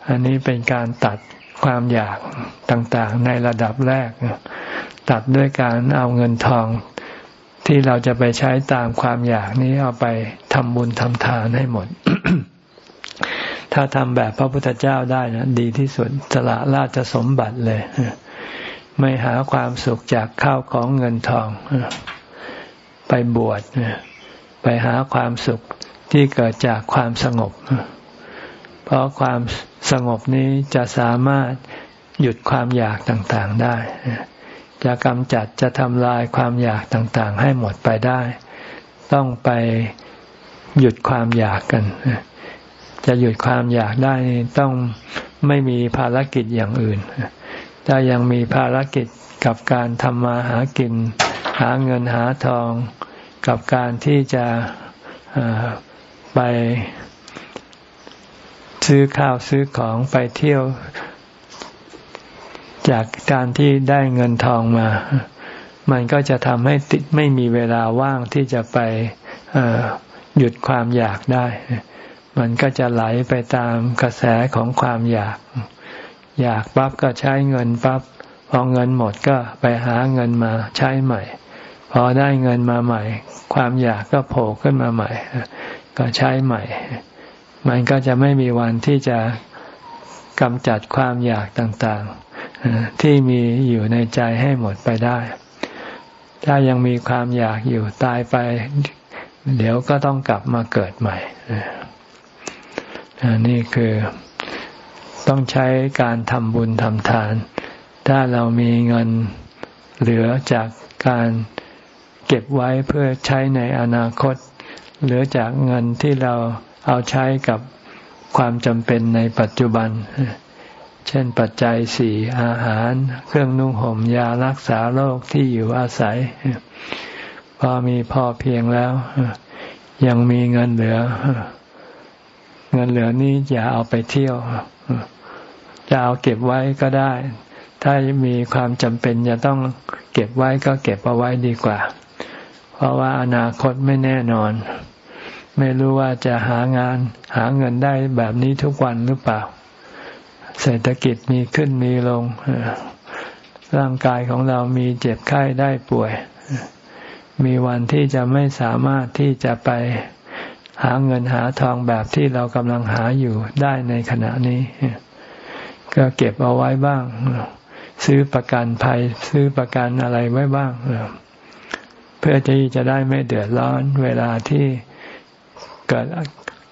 อันนี้เป็นการตัดความอยากต่างๆ ในระดับแรก ตัดด้วยการเอาเงินทองที่เราจะไปใช้ตามความอยากนี้เอาไปทำบุญทำทานให้หมด ถ้าทำแบบพระพุทธเจ้าได้นะดีที่สุดสละราชสมบัติเลย ไม่หาความสุขจากข้าวของเงินทอง ไปบวชไปหาความสุขที่เกิดจากความสงบ เพราะความสงบนี้จะสามารถหยุดความอยากต่างๆได้ จะกำจัดจะทำลายความอยากต่างๆ ให้หมดไปได้ ต้องไปหยุดความอยากกัน จะหยุดความอยากได้ต้องไม่มีภารกิจอย่างอื่น ถ้ายังมีภารกิจกับการทำมาหากิน หาเงินหาทอง กับการที่จะไปซื้อข้าวซื้อของไปเที่ยว จากการที่ได้เงินทองมา มันก็จะทำให้ติดไม่มีเวลาว่างที่จะไปหยุดความอยากได้ มันก็จะไหลไปตามกระแสของความอยาก อยากปั๊บก็ใช้เงินปั๊บพอเงินหมดก็ไปหาเงินมาใช้ใหม่ พอได้เงินมาใหม่ ความอยากก็โผล่ขึ้นมาใหม่ ก็ใช้ใหม่ มันก็จะไม่มีวันที่จะกำจัดความอยากต่างๆ ที่มีอยู่ในใจให้หมดไปได้ ถ้ายังมีความอยากอยู่ตายไป เดี๋ยวก็ต้องกลับมาเกิดใหม่นี่คือ ต้องใช้การทำบุญทำทาน ถ้าเรามีเงินเหลือจากการเก็บไว้เพื่อใช้ในอนาคต เหลือจากเงินที่เราเอาใช้กับความจำเป็นในปัจจุบัน เช่นปัจจัยสี่อาหาร เครื่องนุ่งห่มยารักษาโรคที่อยู่อาศัย พอมีพอเพียงแล้ว ยังมีเงินเหลือ เงินเหลือนี้อย่าเอาไปเที่ยว จะเอาเก็บไว้ก็ได้ ถ้ามีความจำเป็นจะต้องเก็บไว้ก็เก็บเอาไว้ดีกว่า เพราะว่าอนาคตไม่แน่นอน ไม่รู้ว่าจะหางานหาเงินได้แบบนี้ทุกวันหรือเปล่า เศรษฐกิจมีขึ้นมีลง ร่างกายของเรามีเจ็บไข้ได้ป่วย มีวันที่จะไม่สามารถที่จะไปหาเงินหาทองแบบที่เรากำลังหาอยู่ได้ในขณะนี้ ก็เก็บเอาไว้บ้าง ซื้อประกันภัย ซื้อประกันอะไรไว้บ้าง เพื่อที่จะได้ไม่เดือดร้อนเวลาที่เกิด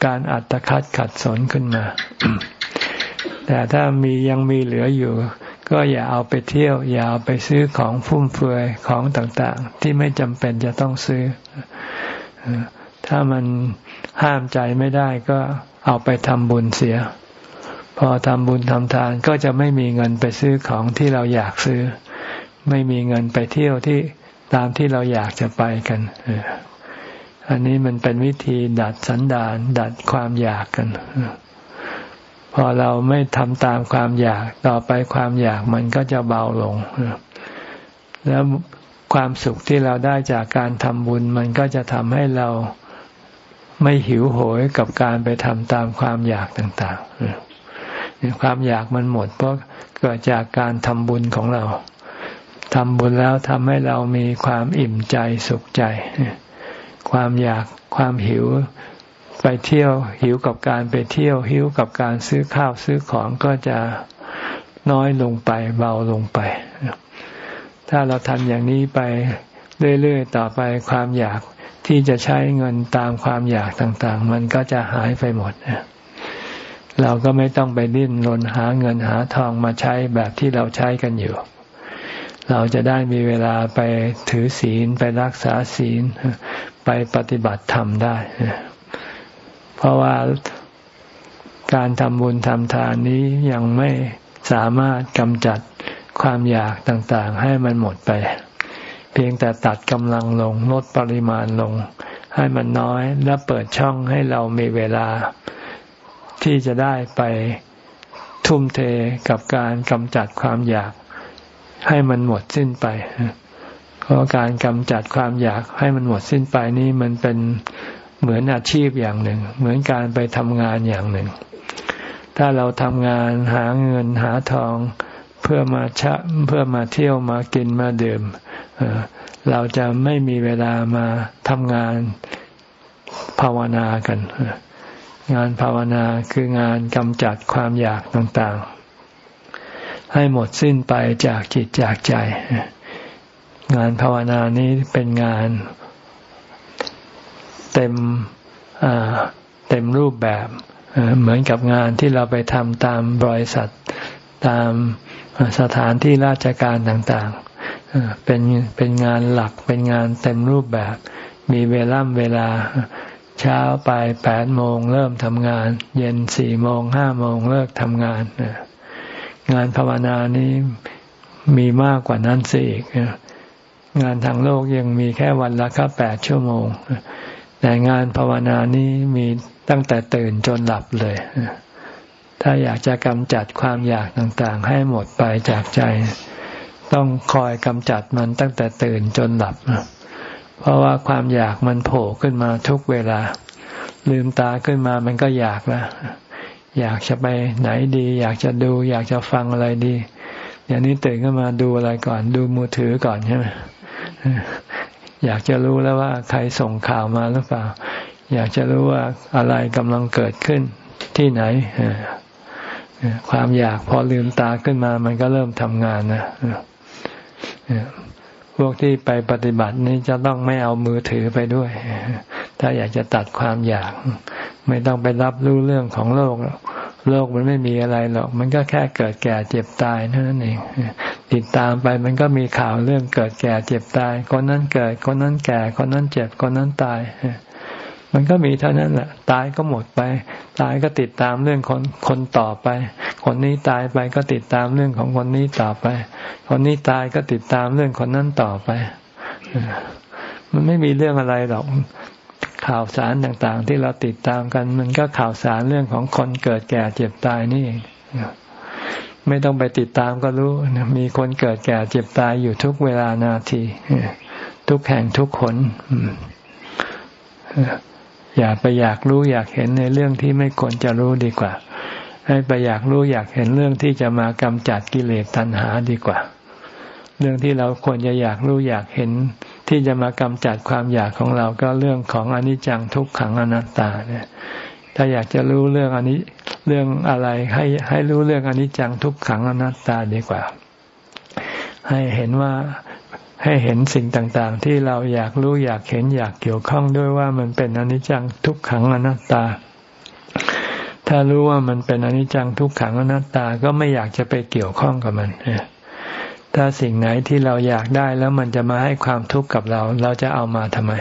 การอัตคัดขัดสนขึ้นมา แต่ถ้ามียังมีเหลืออยู่ ก็อย่าเอาไปเที่ยว อย่าเอาไปซื้อของฟุ่มเฟือยของต่างๆ ที่ไม่จำเป็นจะต้องซื้อ ถ้ามันห้ามใจไม่ได้ก็เอาไปทำบุญเสีย พอทำบุญทำทานก็จะไม่มีเงินไปซื้อของที่เราอยากซื้อ ไม่มีเงินไปเที่ยวที่ตามที่เราอยากจะไปกันอันนี้มันเป็นวิธีดัดสันดานดัดความอยากกันพอเราไม่ทำตามความอยากต่อไปความอยากมันก็จะเบาลงแล้วความสุขที่เราได้จากการทำบุญ มันก็จะทำให้เราไม่หิวโหยกับการไปทำตามความอยากต่าง ๆ ความอยากมันหมด เพราะเกิดจากการทำบุญของเราทำบุญแล้วทำให้เรามีความอิ่มใจสุขใจ ความอยากความหิวไปเที่ยวหิวกับการไปเที่ยวหิวกับการซื้อข้าวซื้อของก็จะน้อยลงไปเบาลงไป ถ้าเราทำอย่างนี้ไปเรื่อยๆต่อไปความอยากที่จะใช้เงินตามความอยากต่างๆ มันก็จะหายไปหมด เราก็ไม่ต้องไปดิ้นรนหาเงินหาทองมาใช้แบบที่เราใช้กันอยู่ เราจะได้มีเวลาไปถือศีลไปรักษาศีลไปปฏิบัติธรรมได้ เพราะว่าการทำบุญทำทานนี้ยังไม่สามารถกำจัดความอยากต่างๆ ให้มันหมดไป เพียงแต่ตัดกำลังลงลดปริมาณลง ให้มันน้อยและเปิดช่องให้เรามีเวลา ที่จะได้ไปทุ่มเทกับการกำจัดความอยาก ให้มันหมดสิ้นไป เพราะการกำจัดความอยากให้มันหมดสิ้นไปนี้มันเป็นเหมือนอาชีพอย่างหนึ่ง เหมือนการไปทำงานอย่างหนึ่ง ถ้าเราทำงานหาเงินหาทอง เพื่อมาชะเพื่อมาเที่ยวมากินมาดื่มเราจะไม่มีเวลามาทำงานภาวนากัน งานภาวนาคืองานกำจัดความอยากต่างๆ ให้หมดสิ้นไปจากจิตจากใจ งานภาวนานี้เป็นงานเต็มเต็มรูปแบบเหมือนกับงานที่เราไปทำตามบริษัทตามสถานที่ราชการต่างๆเป็นเป็นงานหลักเป็นงานเต็มรูปแบบ มีเวล่ำเวลา เช้าไปแปดโมงเริ่มทำงาน เย็นสี่โมงห้าโมงเลิกทำงานงานภาวนานี้มีมากกว่านั้นสิอีกงานทางโลกยังมีแค่วันละแค่แปดชั่วโมง แต่งานภาวนานี้มีตั้งแต่ตื่นจนหลับเลย ถ้าอยากจะกำจัดความอยากต่างๆ ให้หมดไปจากใจ ต้องคอยกำจัดมันตั้งแต่ตื่นจนหลับ เพราะว่าความอยากมันโผล่ขึ้นมาทุกเวลา ลืมตาขึ้นมามันก็อยากล้วอยากจะไปไหนดี อยากจะดู อยากจะฟังอะไรดีอย่างนี้ตื่นขึ้นมาดูอะไรก่อน ดูมือถือก่อนใช่ไหมอยากจะรู้แล้วว่าใครส่งข่าวมาหรือเปล่า อยากจะรู้ว่าอะไรกำลังเกิดขึ้นที่ไหนความอยากพอลืมตาขึ้นมา มันก็เริ่มทำงานนะ พวกที่ไปปฏิบัตินี้จะต้องไม่เอามือถือไปด้วย ถ้าอยากจะตัดความอยาก ไม่ต้องไปรับรู้เรื่องของโลก โลกมันไม่มีอะไรหรอก มันก็แค่เกิดแก่เจ็บตายเท่านั้นเอง ติดตามไปมันก็มีข่าวเรื่องเกิดแก่เจ็บตาย คนนั้นเกิด คนนั้นแก่ คนนั้นเจ็บ คนนั้นตาย มันก็มีเท่านั้นแหละ ตายก็หมดไป ตายก็ติดตามเรื่องคนคนต่อไป คนนี้ตายไปก็ติดตามเรื่องของคนนี้ต่อไป คนนี้ตายก็ติดตามเรื่องคนนั้นต่อไป มันไม่มีเรื่องอะไรหรอกข่าวสารต่างๆ ที่เราติดตามกัน มันก็ข่าวสารเรื่องของคนเกิดแก่เจ็บตายนี่เองไม่ต้องไปติดตามก็รู้มีคนเกิดแก่เจ็บตายอยู่ทุกเวลานาที ทุกแห่งทุกคน อย่าไปอยากรู้อยากเห็นในเรื่องที่ไม่ควรจะรู้ดีกว่า ให้ไปอยากรู้อยากเห็นเรื่องที่จะมากำจัดกิเลสตัณหาดีกว่า เรื่องที่เราควรจะอยากรู้อยากเห็น ที่จะมากำจัดความอยากของเราก็เรื่องของอนิจจังทุกขังอนัตตาเนี่ยถ้าอยากจะรู้เรื่องอันนี้เรื่องอะไรให้ให้รู้เรื่องอนิจจังทุกขังอนัตตาดีกว่า ให้เห็นว่า ให้เห็นสิ่งต่างๆ ที่เราอยากรู้อยากเห็นอยากเกี่ยวข้องด้วยว่ามันเป็นอนิจจังทุกขังอนัตตา ถ้ารู้ว่ามันเป็นอนิจจังทุกขังอนัตตาก็ไม่อยากจะไปเกี่ยวข้องกับมันถ้าสิ่งไหนที่เราอยากได้แล้วมันจะมาให้ความทุกข์กับเรา เราจะเอามาทำไม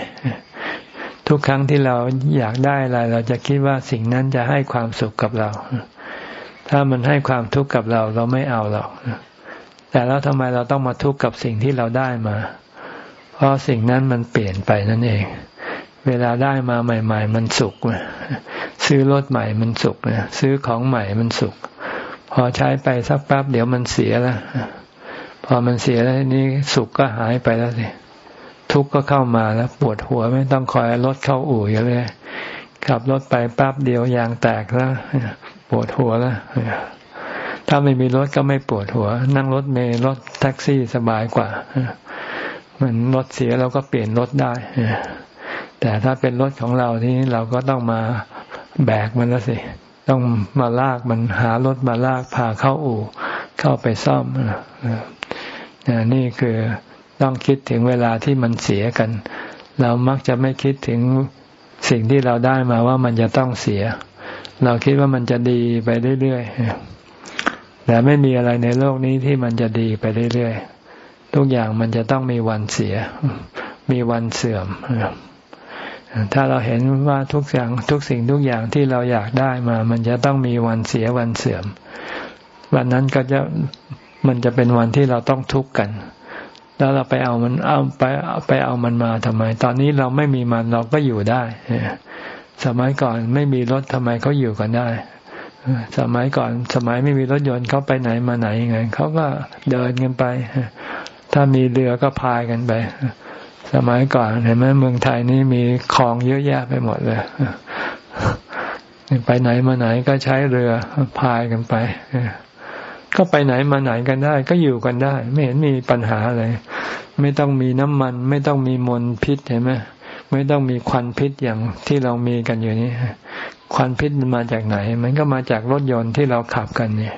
ทุกครั้งที่เราอยากได้อะไร เราจะคิดว่าสิ่งนั้นจะให้ความสุขกับเรา ถ้ถ้ามันให้ความทุกข์กับเรา เราไม่เอาหรอก แต่แล้วทำไมเราต้องมาทุกข์กับสิ่งที่เราได้มา เพราะสิ่งนั้นมันเปลี่ยนไปนั่นเอง เวลาได้มาใหม่ ๆ มันสุขซื้อรถใหม่มันสุขซื้อของใหม่มันสุข พอใช้ไปสักแป๊บเดี๋ยวมันเสียแล้วพอมันเสียแล้วนี่สุขก็หายไปแล้วสิทุกข์ก็เข้ามาแล้ว ปวดหัวไม่ต้องคอยรถเข้าอู่อยู่เลยขับรถไปแป๊บเดียวยางแตกแล้ว ปวดหัวแล้ว ถ้าไม่มีรถก็ไม่ปวดหัว นั่งรถเมล์รถแท็กซี่สบายกว่ามันรถเสียเราก็เปลี่ยนรถได้แต่ถ้าเป็นรถของเราที่เราก็ต้องมาแบกมันแล้วสิต้องมาลากมันหารถมาลากพาเข้าอู่ เข้าไปซ่อมนี่คือต้องคิดถึงเวลาที่มันเสียกัน เรามักจะไม่คิดถึงสิ่งที่เราได้มาว่ามันจะต้องเสีย เราคิดว่ามันจะดีไปเรื่อยๆ แต่ไม่มีอะไรในโลกนี้ที่มันจะดีไปเรื่อยๆ ทุกอย่างมันจะต้องมีวันเสีย มีวันเสื่อม ถ้าเราเห็นว่าทุกอย่างทุกสิ่งทุกอย่างที่เราอยากได้มา มันจะต้องมีวันเสียวันเสื่อม วันนั้นก็จะมันจะเป็นวันที่เราต้องทุกข์กัน แล้วเราไปเอามันเอาไปไปเอามันมาทำไม ตอนนี้เราไม่มีมันเราก็อยู่ได้ สมัยก่อนไม่มีรถทำไมเขาอยู่กันได้ สมัยก่อนสมัยไม่มีรถยนต์เขาไปไหนมาไหนยังไงเขาก็เดินกันไป ถ้ามีเรือก็พายกันไป สมัยก่อนเห็นไหมเมืองไทยนี่มีคลองเยอะแยะไปหมดเลยไปไหนมาไหนก็ใช้เรือพายกันไปก็ไปไหนมาไหนกันได้ ก็อยู่กันได้ ไม่เห็นมีปัญหาอะไรไม่ต้องมีน้ำมัน ไม่ต้องมีมลพิษเห็นไหมไม่ต้องมีควันพิษอย่างที่เรามีกันอยู่นี้ ควันพิษมันมาจากไหน มันก็มาจากรถยนต์ที่เราขับกันเนี่ย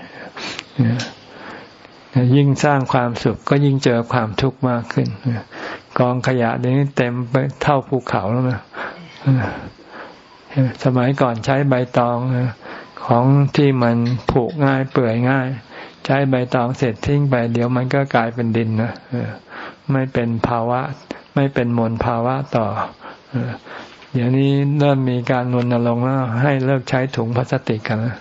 ยิ่งสร้างความสุขก็ยิ่งเจอความทุกข์มากขึ้นกองขยะเดี๋ยวนี้เต็มไปเท่าภูเขาแล้วนะสมัยก่อนใช้ใบตองของที่มันผูกง่ายเปื่อยง่าย ใช้ใบตองเสร็จทิ้งไป เดี๋ยวมันก็กลายเป็นดินนะไม่เป็นภาวะ ไม่เป็นมลภาวะต่อ เดี๋ยวนี้เริ่มมีการนวนลงแล้วให้เลิกใช้ถุงพลาสติกกันนะ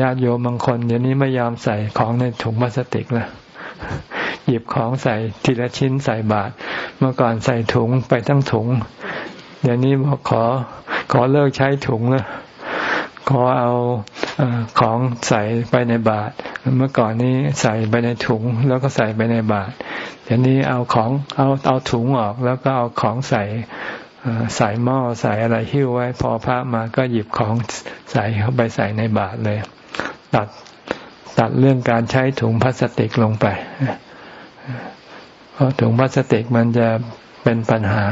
ญาติโยมบางคนเดี๋ยวนี้ไม่ยอมใส่ของในถุงพลาสติกแล้วหยิบของใส่ทีละชิ้นใส่บาตรเมื่อก่อนใส่ถุงไปทั้งถุง เดี๋ยวนี้บอกขอขอเลิกใช้ถุงแล้วขอเอาของใส่ไปในบาตรเมื่อก่อนนี้ใส่ไปในถุงแล้วก็ใส่ไปในบาตรเดี๋ยวนี้เอาของเอาเอาถุงออกแล้วก็เอาของใส่ ใส่หม้อใส่อะไรหิ้วไว้ พอพระมาก็หยิบของใส่เข้าไปใส่ในบาตรเลย ตัดตัดเรื่องการใช้ถุงพลาสติกลงไป เพราะถุงพลาสติกมันจะเป็นปัญหา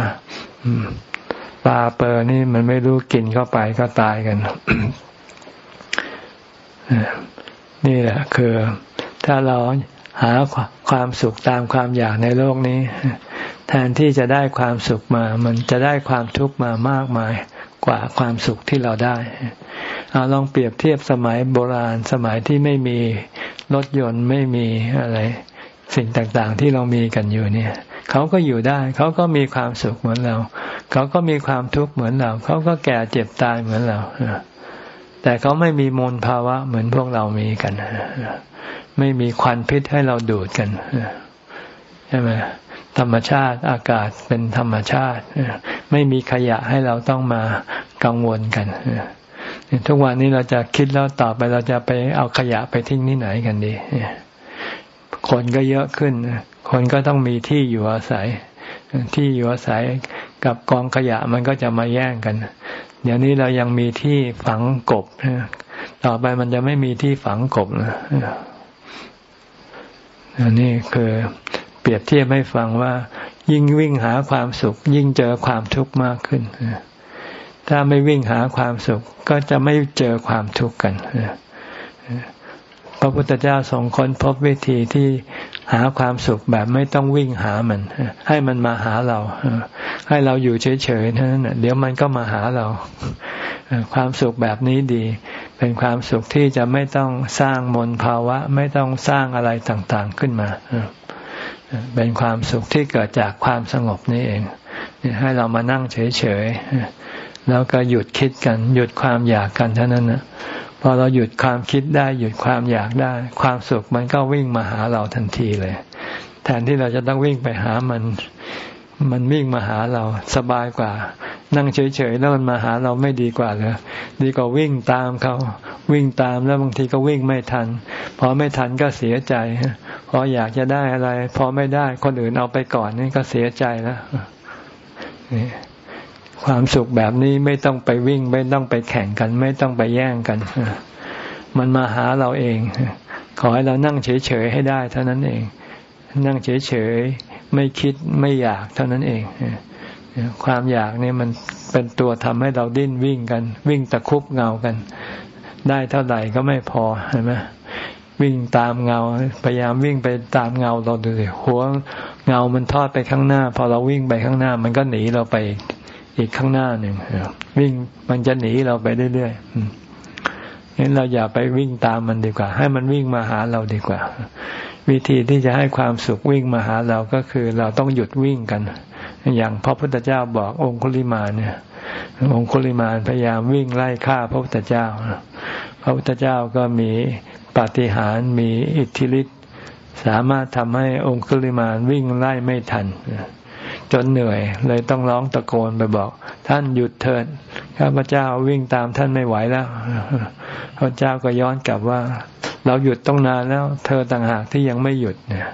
ปลาเปอร์นี่มันไม่รู้กินเข้าไปก็ตายกัน นี่แหละคือ ถ้าเรา หาความสุขตามความอยากในโลกนี้ แทนที่จะได้ความสุขมา มันจะได้ความทุกข์มามากมายกว่าความสุขที่เราได้เอาลองเปรียบเทียบสมัยโบราณสมัยที่ไม่มีรถยนต์ไม่มีอะไร สิ่งต่างๆที่เรามีกันอยู่เนี่ยเขาก็อยู่ได้ เขาก็มีความสุขเหมือนเรา เขาก็มีความทุกข์เหมือนเรา เขาก็แก่เจ็บตายเหมือนเราแต่เขาไม่มีมลภาวะเหมือนพวกเรามีกัน ไม่มีควันพิษให้เราดูดกันใช่ไหมธรรมชาติอากาศเป็นธรรมชาติ ไม่มีขยะให้เราต้องมากังวลกันทุกวันนี้เราจะคิดแล้วต่อไปเราจะไปเอาขยะไปทิ้งที่ไหนกันดีคนก็เยอะขึ้น คนก็ต้องมีที่อยู่อาศัย ที่อยู่อาศัยกับกองขยะมันก็จะมาแย่งกัน เดี๋ยวนี้เรายังมีที่ฝังกบต่อไปมันจะไม่มีที่ฝังกบนะ อันนี้คือเปรียบเทียบให้ฟังว่า ยิ่งวิ่งหาความสุข ยิ่งเจอความทุกข์มากขึ้น ถ้าไม่วิ่งหาความสุขก็จะไม่เจอความทุกข์กัน พระพุทธเจ้าสองคนพบวิธีที่หาความสุขแบบไม่ต้องวิ่งหามัน ให้มันมาหาเรา ให้เราอยู่เฉยๆเท่านั้นเดี๋ยวมันก็มาหาเรา ความสุขแบบนี้ดี เป็นความสุขที่จะไม่ต้องสร้างมลภาวะ ไม่ต้องสร้างอะไรต่างๆขึ้นมา เป็นความสุขที่เกิดจากความสงบนี่เอง ให้เรามานั่งเฉยๆแล้วก็หยุดคิดกัน หยุดความอยากกันเท่านั้นนะ พอเราหยุดความคิดได้ หยุดความอยากได้ ความสุขมันก็วิ่งมาหาเราทันทีเลย แทนที่เราจะต้องวิ่งไปหามัน มันวิ่งมาหาเราสบายกว่า นั่งเฉยๆแล้วมันมาหาเราไม่ดีกว่าเลยดีกว่าวิ่งตามเขาวิ่งตามแล้วบางทีก็วิ่งไม่ทัน พอไม่ทันก็เสียใจพออยากจะได้อะไร พอไม่ได้คนอื่นเอาไปก่อนนี่ก็เสียใจแล้ว ความสุขแบบนี้ไม่ต้องไปวิ่ง ไม่ต้องไปแข่งกัน ไม่ต้องไปแย่งกัน มันมาหาเราเอง ขอให้เรานั่งเฉยๆให้ได้เท่านั้นเอง นั่งเฉยๆไม่คิดไม่อยากเท่านั้นเองความอยากนี่มันเป็นตัวทำให้เราดิ้นวิ่งกัน วิ่งตะคุบเงากัน ได้เท่าไหร่ก็ไม่พอเห็นไหมวิ่งตามเงา พยายามวิ่งไปตามเงาเราดูสิหัวเงามันทอดไปข้างหน้า พอเราวิ่งไปข้างหน้า มันก็หนีเราไป อีกข้างหน้าหนึ่งวิ่งมันจะหนีเราไปเรื่อยๆงั้นเราอย่าไปวิ่งตามมันดีกว่า ให้มันวิ่งมาหาเราดีกว่า วิธีที่จะให้ความสุขวิ่งมาหาเราก็คือ เราต้องหยุดวิ่งกัน อย่างพระพุทธเจ้าบอกองคุลิมาเนี่ย องคุลิมานพยายามวิ่งไล่ฆ่าพระพุทธเจ้า พระพุทธเจ้าก็มีปาฏิหาริย์มีอิทธิฤทธิ์สามารถทำให้องคุลิมานวิ่งไล่ไม่ทัน จนเหนื่อยเลยต้องร้องตะโกนไปบอก ท่านหยุดเถิดข้าพเจ้าวิ่งตามท่านไม่ไหวแล้วพระเจ้าก็ย้อนกลับว่า เราหยุดต้องนานแล้ว เธอต่างหากที่ยังไม่หยุดเนี่ย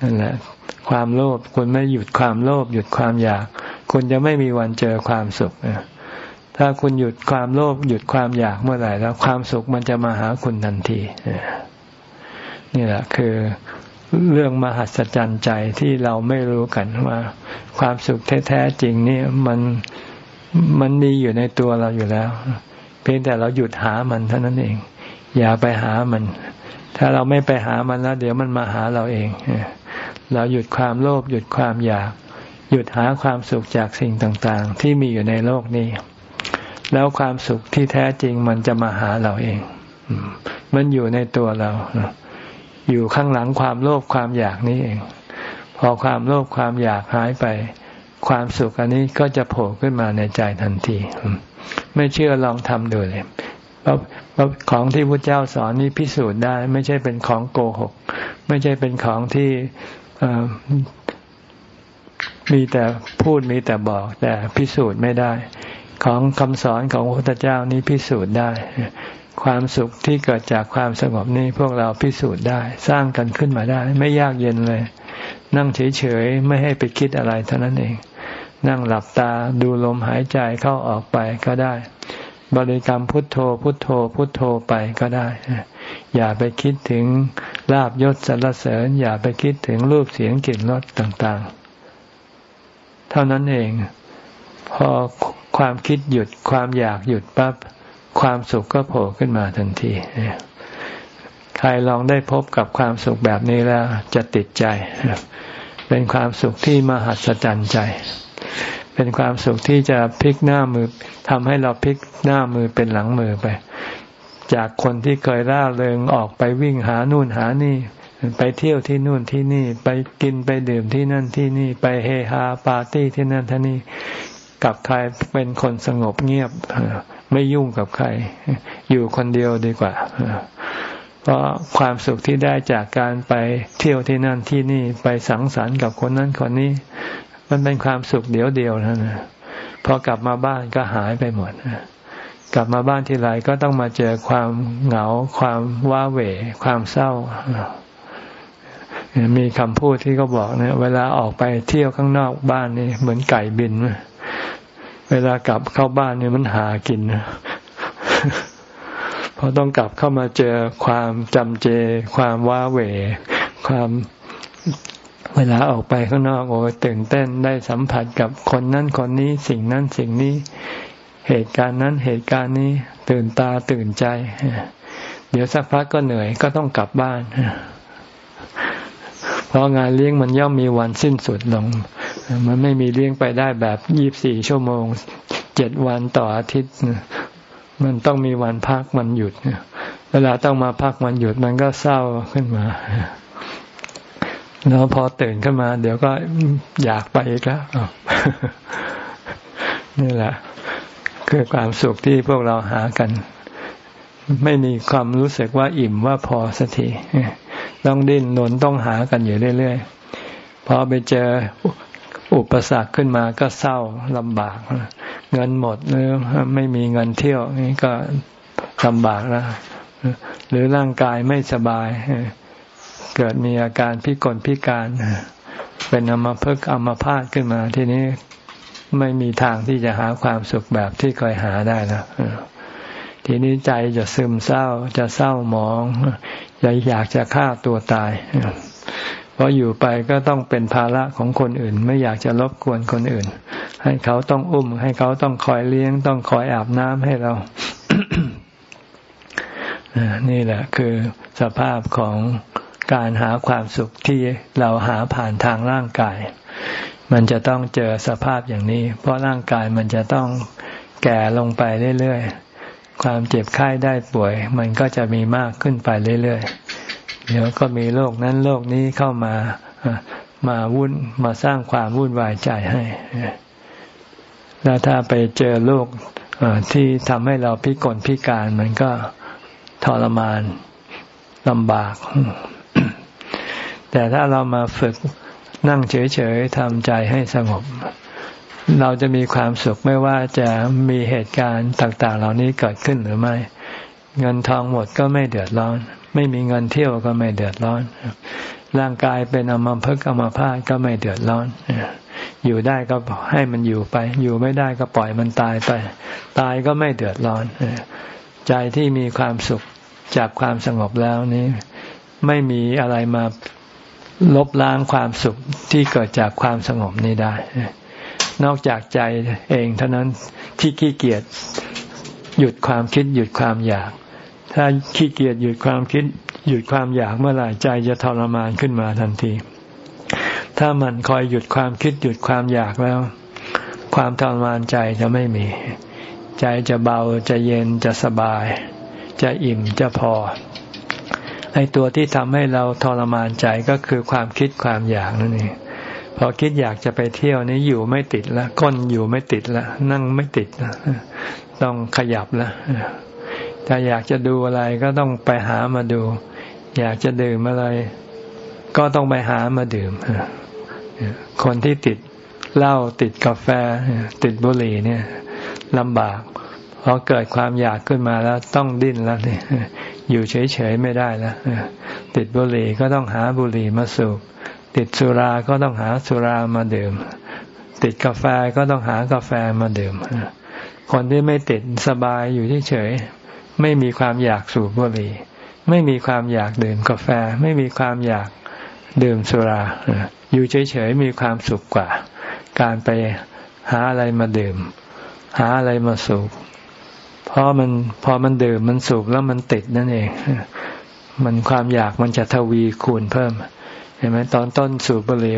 นั่นแหละ ความโลภคุณไม่หยุดความโลภหยุดความอยาก คุณจะไม่มีวันเจอความสุขถ้าคุณหยุดความโลภหยุดความอยากเมื่อไหร่แล้ว ความสุขมันจะมาหาคุณทันทีนี่แหละคือ เรื่องมหัศจรรย์ใจที่เราไม่รู้กันว่า ความสุขแท้ๆจริงนี่มันมันมีอยู่ในตัวเราอยู่แล้ว เพียงแต่เราหยุดหามันเท่านั้นเอง อย่าไปหามัน ถ้าเราไม่ไปหามันแล้ว เดี๋ยวมันมาหาเราเองเราหยุดความโลภหยุดความอยาก หยุดหาความสุขจากสิ่งต่างๆ ที่มีอยู่ในโลกนี้ แล้วความสุขที่แท้จริงมันจะมาหาเราเอง มันอยู่ในตัวเรา อยู่ข้างหลังความโลภความอยากนี้เอง พอความโลภความอยากหายไป ความสุขอันนี้ก็จะโผล่ขึ้นมาในใจทันที ไม่เชื่อลองทำดูเลยเพราะของที่พระเจ้าสอนนี้พิสูจน์ได้ ไม่ใช่เป็นของโกหก ไม่ใช่เป็นของที่มีแต่พูดมีแต่บอก แต่พิสูจน์ไม่ได้ ของคำสอนของพระพุทธเจ้านี้พิสูจน์ได้ ความสุขที่เกิดจากความสงบนี้พวกเราพิสูจน์ได้สร้างกันขึ้นมาได้ ไม่ยากเย็นเลย นั่งเฉยๆไม่ให้ไปคิดอะไรเท่านั้นเอง นั่งหลับตาดูลมหายใจเข้าออกไปก็ได้ บริกรรมพุทโธพุทโธ พุทโธไปก็ได้ อย่าไปคิดถึงลาบยศสรรเสริญ อย่าไปคิดถึงรูปเสียงกลิ่นรสต่างๆ เท่านั้นเอง พอความคิดหยุดความอยากหยุดปั๊บ ความสุขก็โผล่ขึ้นมาทันทีใครลองได้พบกับความสุขแบบนี้แล้วจะติดใจ เป็นความสุขที่มหัศจรรย์ใจ เป็นความสุขที่จะพลิกหน้ามือทำให้เราพลิกหน้ามือเป็นหลังมือไป จากคนที่เคยร่าเริงออกไปวิ่งหานู่นหานี่ ไปเที่ยวที่นู่นที่นี่ ไปกินไปดื่มที่นั่นที่นี่ ไปเฮฮาปาร์ตี้ที่นั่นที่นี่กับใครเป็นคนสงบเงียบ ไม่ยุ่งกับใคร อยู่คนเดียวดีกว่า เพราะความสุขที่ได้จากการไปเที่ยวที่นั่นที่นี่ไปสังสรรค์กับคนนั้นคนนี้ มันเป็นความสุขเดียวเดียวนะพอกลับมาบ้านก็หายไปหมดกลับมาบ้านทีไรก็ต้องมาเจอความเหงา ความว้าเหวความเศร้า มีคำพูดที่เขาบอกเนี่ย เวลาออกไปเที่ยวข้างนอกบ้านนี่เหมือนไก่บิน เวลากลับเข้าบ้านเนี่ยมันหากินเพอต้องกลับเข้ามาเจอความจำเจ ความว้าเหวความเวลาออกไปข้างนอกโอ้ตื่นเต้นได้สัมผัสกับคนนั้นคนนี้สิ่งนั้นสิ่งนี้ เหตุการณ์นั้นเหตุการณ์นี้ ตื่นตาตื่นใจ เดี๋ยวสักพักก็เหนื่อยก็ต้องกลับบ้าน เพราะงานเลี้ยงมันย่อมมีวันสิ้นสุดลง มันไม่มีเลี้ยงไปได้แบบยี่บสี่ชั่วโมงเจ็ดวันต่ออาทิตย์มันต้องมีวันพักมันหยุดเวลาต้องมาพักมันหยุดมันก็เศร้าขึ้นมาแล้วพอตื่นขึ้นมา เดี๋ยวก็อยากไปอีกแล้วนี่แหละ คือความสุขที่พวกเราหากัน ไม่มีความรู้สึกว่าอิ่มว่าพอสักทีต้องดิ้นรนต้องหากันอยู่เรื่อยๆพอไปเจอ อุปสรรคขึ้นมาก็เศร้าลำบาก เงินหมดหรือไม่มีเงินเที่ยวนี่ก็ลำบากแล้วหรือร่างกายไม่สบาย เกิดมีอาการพิกลพิการ เป็นอมภพอมพาตขึ้นมา ทีนี้ไม่มีทางที่จะหาความสุขแบบที่เคยหาได้แล้วทีนี้ใจจะซึมเศร้าจะเศร้าหมองจะอยากจะฆ่าตัวตาย ราะอยู่ไปก็ต้องเป็นภาระของคนอื่น ไม่อยากจะรบกวนคนอื่น ให้เขาต้องอุ้ม ให้เขาต้องคอยเลี้ยง ต้องคอยอาบน้ำให้เรา นี่แหละคือสภาพของการหาความสุขที่เราหาผ่านทางร่างกาย มันจะต้องเจอสภาพอย่างนี้ เพราะร่างกายมันจะต้องแก่ลงไปเรื่อยๆ ความเจ็บไข้ได้ป่วย มันก็จะมีมากขึ้นไปเรื่อยๆ เดี๋ยวก็มีโรคนั้นโรคนี้เข้ามามาวุ่นมาสร้างความวุ่นวายใจให้ แล้วถ้าไปเจอโรคที่ทำให้เราพิกลพิการมันก็ทรมานลำบาก แต่ถ้าเรามาฝึกนั่งเฉยๆทำใจให้สงบ เราจะมีความสุขไม่ว่าจะมีเหตุการณ์ต่าง ๆ เหล่านี้เกิดขึ้นหรือไม่ เงินทองหมดก็ไม่เดือดร้อน ไม่มีเงินเที่ยวก็ไม่เดือดร้อน ร่างกายเป็นอมภพอมพาตก็ไม่เดือดร้อน อยู่ได้ก็ให้มันอยู่ไป อยู่ไม่ได้ก็ปล่อยมันตายไป ตายก็ไม่เดือดร้อน ใจที่มีความสุขจากความสงบแล้วนี้ ไม่มีอะไรมาลบล้างความสุขที่เกิดจากความสงบนี้ได้ นอกจากใจเองเท่านั้นที่ขี้เกียจหยุดความคิดหยุดความอยาก ถ้าขี้เกียจหยุดความคิด หยุดความอยากเมื่อไหร่ใจจะทรมานขึ้นมาทันที ถ้ามันคอยหยุดความคิดหยุดความอยากแล้ว ความทรมานใจจะไม่มี ใจจะเบาจะเย็นจะสบาย จะอิ่มจะพอไอตัวที่ทำให้เราทรมานใจก็คือความคิดความอยากนั่นเองพอคิดอยากจะไปเที่ยวนี้อยู่ไม่ติดละก้นอยู่ไม่ติดละนั่งไม่ติดละต้องขยับละ ถ้าอยากจะดูอะไรก็ต้องไปหามาดู อยากจะดื่มอะไร ก็ต้องไปหามาดื่มคนที่ติดเหล้าติดกาแฟ ติดบุหรี่เนี่ยลำบากพอเกิดความอยากขึ้นมาแล้วต้องดิ้นแล้วนี่อยู่เฉยๆไม่ได้แล้วติดบุหรี่ก็ต้องหาบุหรี่มาสูบติดสุราก็ต้องหาสุรามาดื่ม ติดกาแฟก็ต้องหากาแฟมาดื่มคนที่ไม่ติดสบายอยู่เฉยๆ ไม่มีความอยากสูบบุหรี่ ไม่มีความอยากดื่มกาแฟ ไม่มีความอยากดื่มสุรา อยู่เฉยๆมีความสุขกว่า การไปหาอะไรมาดื่ม หาอะไรมาสูบเพราะมันพอมันดื่มมันสูบแล้วมันติดนั่นเอง มันความอยากมันจะทวีคูณเพิ่มเห็นไหมตอนต้นสูบบุหรี่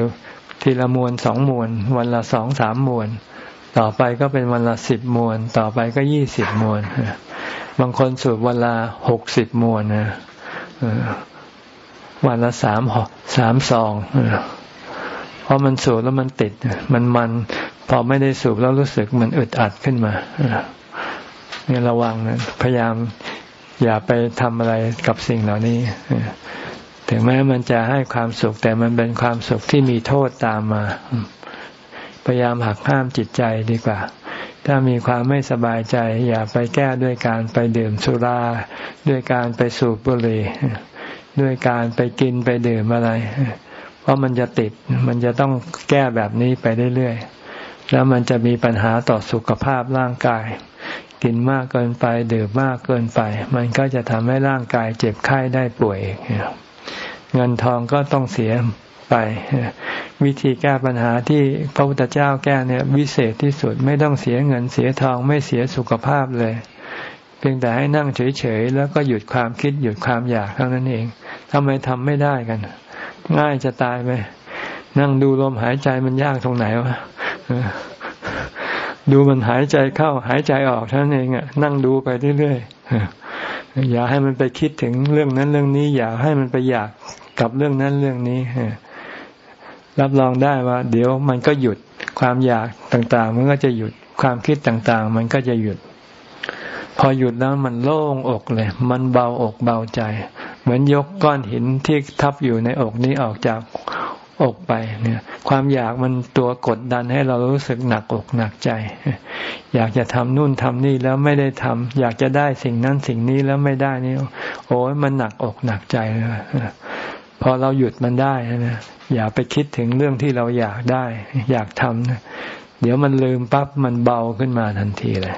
ทีละมวนสองมวน วันละสองสามมวน ต่อไปก็เป็นวันละสิบมวน ต่อไปก็ยี่สิบมวน บางคนสูบวันละหกสิบมวนนะวันละสามสามซองเพราะมันสูบแล้วมันติด มันมันพอไม่ได้สูบแล้วรู้สึกมันอึดอัดขึ้นมาเนี่ยระวังนะพยายามอย่าไปทำอะไรกับสิ่งเหล่านี้ถึงแม้มันจะให้ความสุข แต่มันเป็นความสุขที่มีโทษตามมา พยายามหักห้ามจิตใจดีกว่า ถ้ามีความไม่สบายใจ อย่าไปแก้ด้วยการไปดื่มสุรา ด้วยการไปสูบบุหรี่ ด้วยการไปกินไปดื่มอะไร เพราะมันจะติด มันจะต้องแก้แบบนี้ไปเรื่อยๆ แล้วมันจะมีปัญหาต่อสุขภาพร่างกาย กินมากเกินไป ดื่มมากเกินไป มันก็จะทำให้ร่างกายเจ็บไข้ได้ป่วยอีกเงินทองก็ต้องเสีย ไป วิธีแก้ปัญหาที่พระพุทธเจ้าแก้เนี่ยวิเศษที่สุดไม่ต้องเสียเงินเสียทองไม่เสียสุขภาพเลย เพียงแต่ให้นั่งเฉยๆแล้วก็หยุดความคิดหยุดความอยากเท่านั้นเองทำไมทำไม่ได้กัน ง่ายจะตายไหมนั่งดูลมหายใจมันยากตรงไหนวะดูมันหายใจเข้าหายใจออกเท่านเองอะนั่งดูไปเรื่อยๆอย่าให้มันไปคิดถึงเรื่องนั้นเรื่องนี้ อย่าให้มันไปอยากกับเรื่องนั้นเรื่องนี้ รับรองได้ว่า เดี๋ยวมันก็หยุดความอยากต่างๆ มันก็จะหยุดความคิดต่างๆ มันก็จะหยุด พอหยุดแล้วมันโล่งอกเลย มันเบาอกเบาใจ เหมือนยกก้อนหินที่ทับอยู่ในอกนี้ออกจากอกไปเนี่ย ความอยากมันตัวกดดันให้เรารู้สึกหนักอกหนักใจ อยากจะทำนู่นทำนี่แล้วไม่ได้ทำอยากจะได้สิ่งนั้นสิ่งนี้แล้วไม่ได้นี่โอ้ยมันหนักอกหนักใจเลย พอเราหยุดมันได้นะอย่าไปคิดถึงเรื่องที่เราอยากได้ อยากทำนะเดี๋ยวมันลืมปั๊บมันเบาขึ้นมาทันทีเลย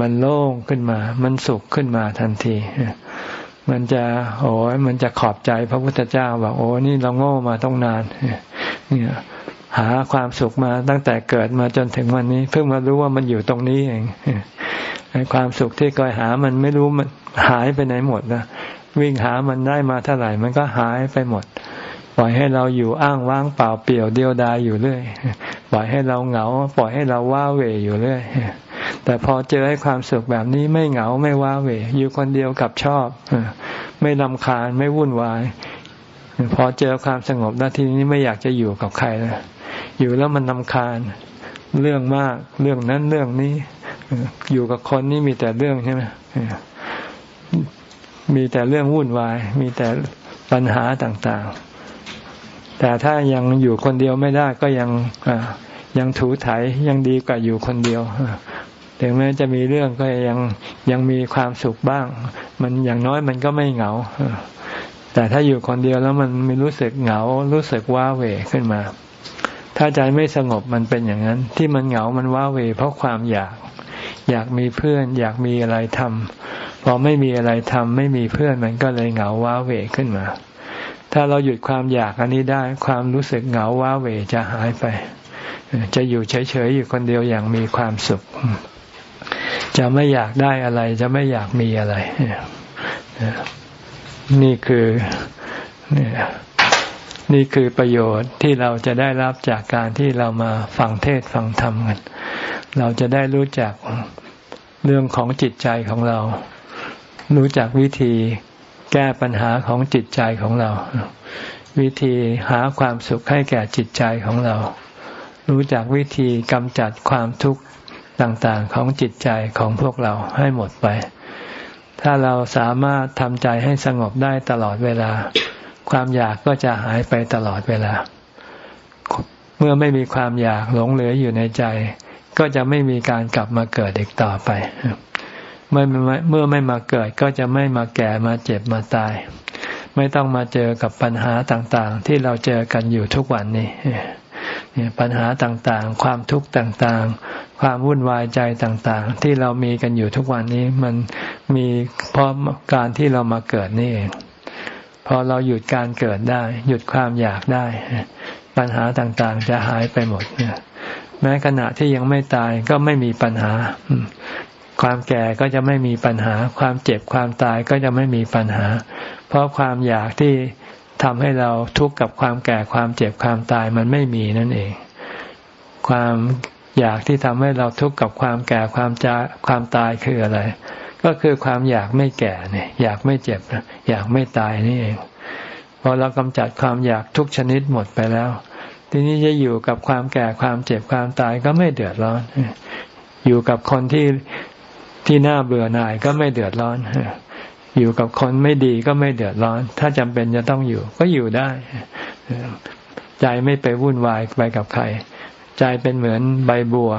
มันโล่งขึ้นมา มันสุขขึ้นมาทันที มันจะ โอ้ยมันจะขอบใจพระพุทธเจ้าบอกโอ้นี่เราโง่มาต้องนานเนี่ยหาความสุขมาตั้งแต่เกิดมาจนถึงวันนี้ เพิ่งมารู้ว่ามันอยู่ตรงนี้เองความสุขที่คอยหามันไม่รู้มันหายไปไหนหมดนะ วิ่งหามันได้มาเท่าไหร่ มันก็หายไปหมด ปล่อยให้เราอยู่อ้างว้างเปล่าเปลี่ยวเดียวดายอยู่เรื่อยปล่อยให้เราเหงา ปล่อยให้เราว้าเหวอยู่เรื่อยแต่พอเจอให้ความสุขแบบนี้ไม่เหงาไม่ว้าเหวอยู่คนเดียวกับชอบไม่ลำคาญไม่วุ่นวายพอเจอความสงบแล้วทีนี้ไม่อยากจะอยู่กับใครแล้วอยู่แล้วมันลำคาญเรื่องมาก เรื่องนั้นเรื่องนี้ อยู่กับคนนี่มีแต่เรื่องใช่ไหม มีแต่เรื่องวุ่นวาย มีแต่ปัญหาต่างๆ แต่ถ้ายังอยู่คนเดียวไม่ได้ก็ยังยังถูถ่ายยังดีกว่าอยู่คนเดียวถึงแม้จะมีเรื่องก็ยังยังมีความสุขบ้าง มันอย่างน้อยมันก็ไม่เหงา แต่ถ้าอยู่คนเดียวแล้วมันไม่รู้สึกเหงา รู้สึกว้าเหวขึ้นมา ถ้าใจไม่สงบมันเป็นอย่างนั้น ที่มันเหงามันว้าเหวเพราะความอยาก อยากมีเพื่อน อยากมีอะไรทำ พอไม่มีอะไรทำไม่มีเพื่อนมันก็เลยเหงาว้าเหวขึ้นมา ถ้าเราหยุดความอยากอันนี้ได้ ความรู้สึกเหงาว้าเหวจะหายไป จะอยู่เฉยๆอยู่คนเดียวอย่างมีความสุข จะไม่อยากได้อะไร จะไม่อยากมีอะไร นี่คือนี่คือประโยชน์ที่เราจะได้รับจากการที่เรามาฟังเทศฟังธรรมกัน เราจะได้รู้จักเรื่องของจิตใจของเรา รู้จักวิธีแก้ปัญหาของจิตใจของเรา วิธีหาความสุขให้แก่จิตใจของเรา รู้จักวิธีกำจัดความทุกข์ต่างๆของจิตใจของพวกเราให้หมดไป ถ้าเราสามารถทำใจให้สงบได้ตลอดเวลา ความอยากก็จะหายไปตลอดเวลา เมื่อไม่มีความอยากหลงเหลืออยู่ในใจ ก็จะไม่มีการกลับมาเกิดอีกต่อไป เมื่อเมื่อไม่มาเกิดก็จะไม่มาแก่มาเจ็บมาตาย ไม่ต้องมาเจอกับปัญหาต่างๆ ที่เราเจอกันอยู่ทุกวันนี้ปัญหาต่างๆ ความทุกข์ต่างๆ ความวุ่นวายใจต่างๆ ที่เรามีกันอยู่ทุกวันนี้มันมีเพราะการที่เรามาเกิดนี่เองพอเราหยุดการเกิดได้ หยุดความอยากได้ ปัญหาต่างๆ จะหายไปหมดแม้ขณะที่ยังไม่ตายก็ไม่มีปัญหา ความแก่ก็จะไม่มีปัญหา ความเจ็บความตายก็จะไม่มีปัญหา เพราะความอยากที่ทำให้เราทุกข์กับความแก่ความเจ็บความตายมันไม่มีนั่นเอง ความอยากที่ทำให้เราทุกข์กับความแก่ความจะความตายคืออะไร ก็คือความอยากไม่แก่เนี่ย อยากไม่เจ็บอยากไม่ตายนี่เองพอเรากำจัดความอยากทุกชนิดหมดไปแล้ว ทีนี้จะอยู่กับความแก่ความเจ็บความตายก็ไม่เดือดร้อน อยู่กับคนที่ ที่น่าเบื่อหน่ายก็ไม่เดือดร้อนอยู่กับคนไม่ดีก็ไม่เดือดร้อน ถ้าจำเป็นจะต้องอยู่ก็อยู่ได้ ใจไม่ไปวุ่นวายไปกับใคร ใจเป็นเหมือนใบบัว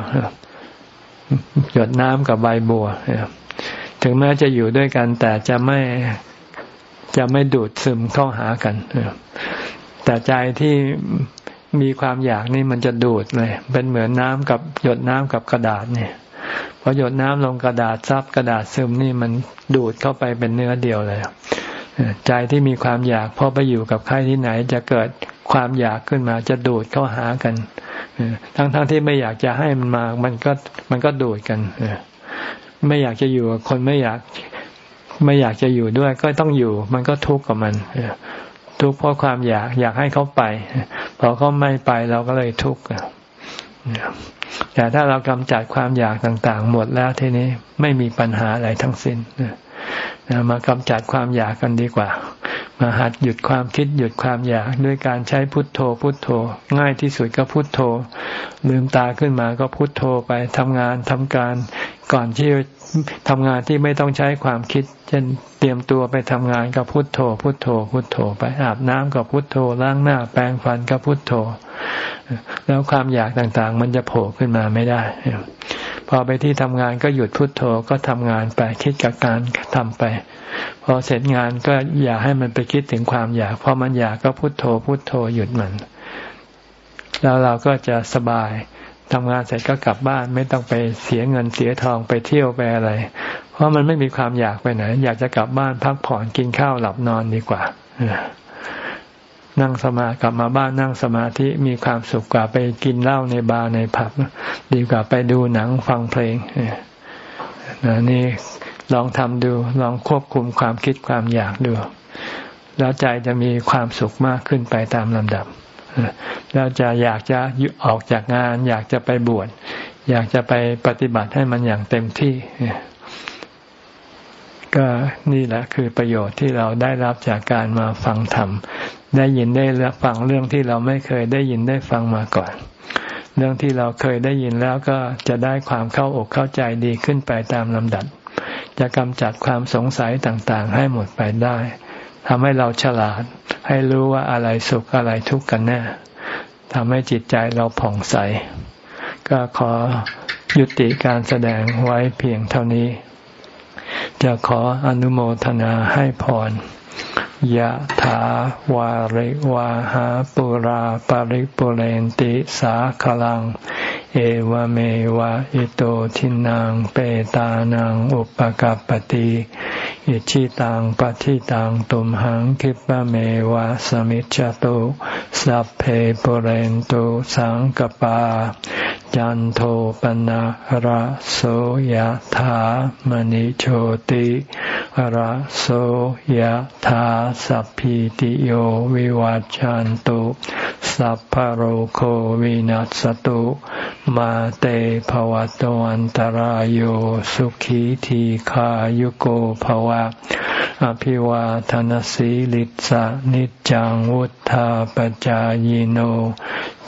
หยดน้ำกับใบบัวถึงแม้จะอยู่ด้วยกัน แต่จะไม่จะไม่ดูดซึมเข้าหากันแต่ใจที่มีความอยากนี่มันจะดูดเลย เป็นเหมือนน้ำกับหยดน้ำกับกระดาษเนี่ย พอหยดน้ำลงกระดาษซับกระดาษซึมนี่มันดูดเข้าไปเป็นเนื้อเดียวเลยใจที่มีความอยากพอไปอยู่กับใครที่ไหน จะเกิดความอยากขึ้นมาจะดูดเข้าหากันทั้งๆทที่ไม่อยากจะให้มันมา มันก็มันก็ดูดกันไม่อยากจะอยู่กับคนไม่อยากไม่อยากจะอยู่ด้วย ก็ต้องอยู่ มันก็ทุกข์กับมันทุกข์เพราะความอยากอยากให้เขาไปพอเขาไม่ไปเราก็เลยทุกข์ แต่ถ้าเรากำจัดความอยากต่างๆ หมดแล้วทีนี้ไม่มีปัญหาอะไรทั้งสิ้นมากำจัดความอยากกันดีกว่า มาหัดหยุดความคิดหยุดความอยากด้วยการใช้พุทโธ พุทโธ ง่ายที่สุดก็พุทโธ ลืมตาขึ้นมาก็พุทโธไปทำงานทำการ ก่อนที่ทำงานที่ไม่ต้องใช้ความคิด เช่นเตรียมตัวไปทำงานกับพุทโธ พุทโธ พุทโธ ไปอาบน้ำกับพุทโธล้างหน้า แปรงฟันกับพุทโธ แล้วความอยากต่างๆ มันจะโผล่ขึ้นมาไม่ได้ พอไปที่ทำงานก็หยุดพุทโธก็ทำงานไปคิดกับการทำไป พอเสร็จงานก็อย่าให้มันไปคิดถึงความอยากพอมันอยากก็พุทโธ พุทโธหยุดมัน แล้วเราก็จะสบาย ทำงานเสร็จก็กลับบ้านไม่ต้องไปเสียเงินเสียทองไปเที่ยวไปอะไร เพราะมันไม่มีความอยากไปไหน อยากจะกลับบ้านพักผ่อนกินข้าวหลับนอนดีกว่านั่งสมากลับมาบ้านนั่งสมาธิมีความสุขกว่าไปกินเหล้าในบาร์ในผับ ดีกว่าไปดูหนังฟังเพลงนี่ลองทำดูลองควบคุมความคิดความอยากดู แล้วใจจะมีความสุขมากขึ้นไปตามลำดับ เราจะอยากจะออกจากงาน อยากจะไปบวชอยากจะไปปฏิบัติให้มันอย่างเต็มที่ ก็นี่แหละคือประโยชน์ที่เราได้รับจากการมาฟังธรรม ได้ยินได้ฟังเรื่องที่เราไม่เคยได้ยินได้ฟังมาก่อน เรื่องที่เราเคยได้ยินแล้วก็จะได้ความเข้าอกเข้าใจดีขึ้นไปตามลำดับ จะกำจัดความสงสัยต่างๆ ให้หมดไปได้ ทำให้เราฉลาด ให้รู้ว่าอะไรสุขอะไรทุกข์กันแน่ทำให้จิตใจเราผ่องใส ก็ขอยุติการแสดงไว้เพียงเท่านี้ จะขออนุโมทนาให้พรยะถาวาริวาหาปุราปาริปุเรนติสาขลัง เอวเมวะอิโตทินังเปตานังอุปกัรปติอิชิตังปฏิตังตุมหังคิปะเมวะสมิจจตุสัพเพปเรนตุสังกปา จันโทปนะระโสยธามณิโชติระโสยธาสัพพิติโยวิวัจจันตุ สัพพโรโควินัสตุ มาเตภวะตวันตารโยสุขีทีขายุโกภวะ อภิวาทนสีลิสะนิจังวุธาปจายโน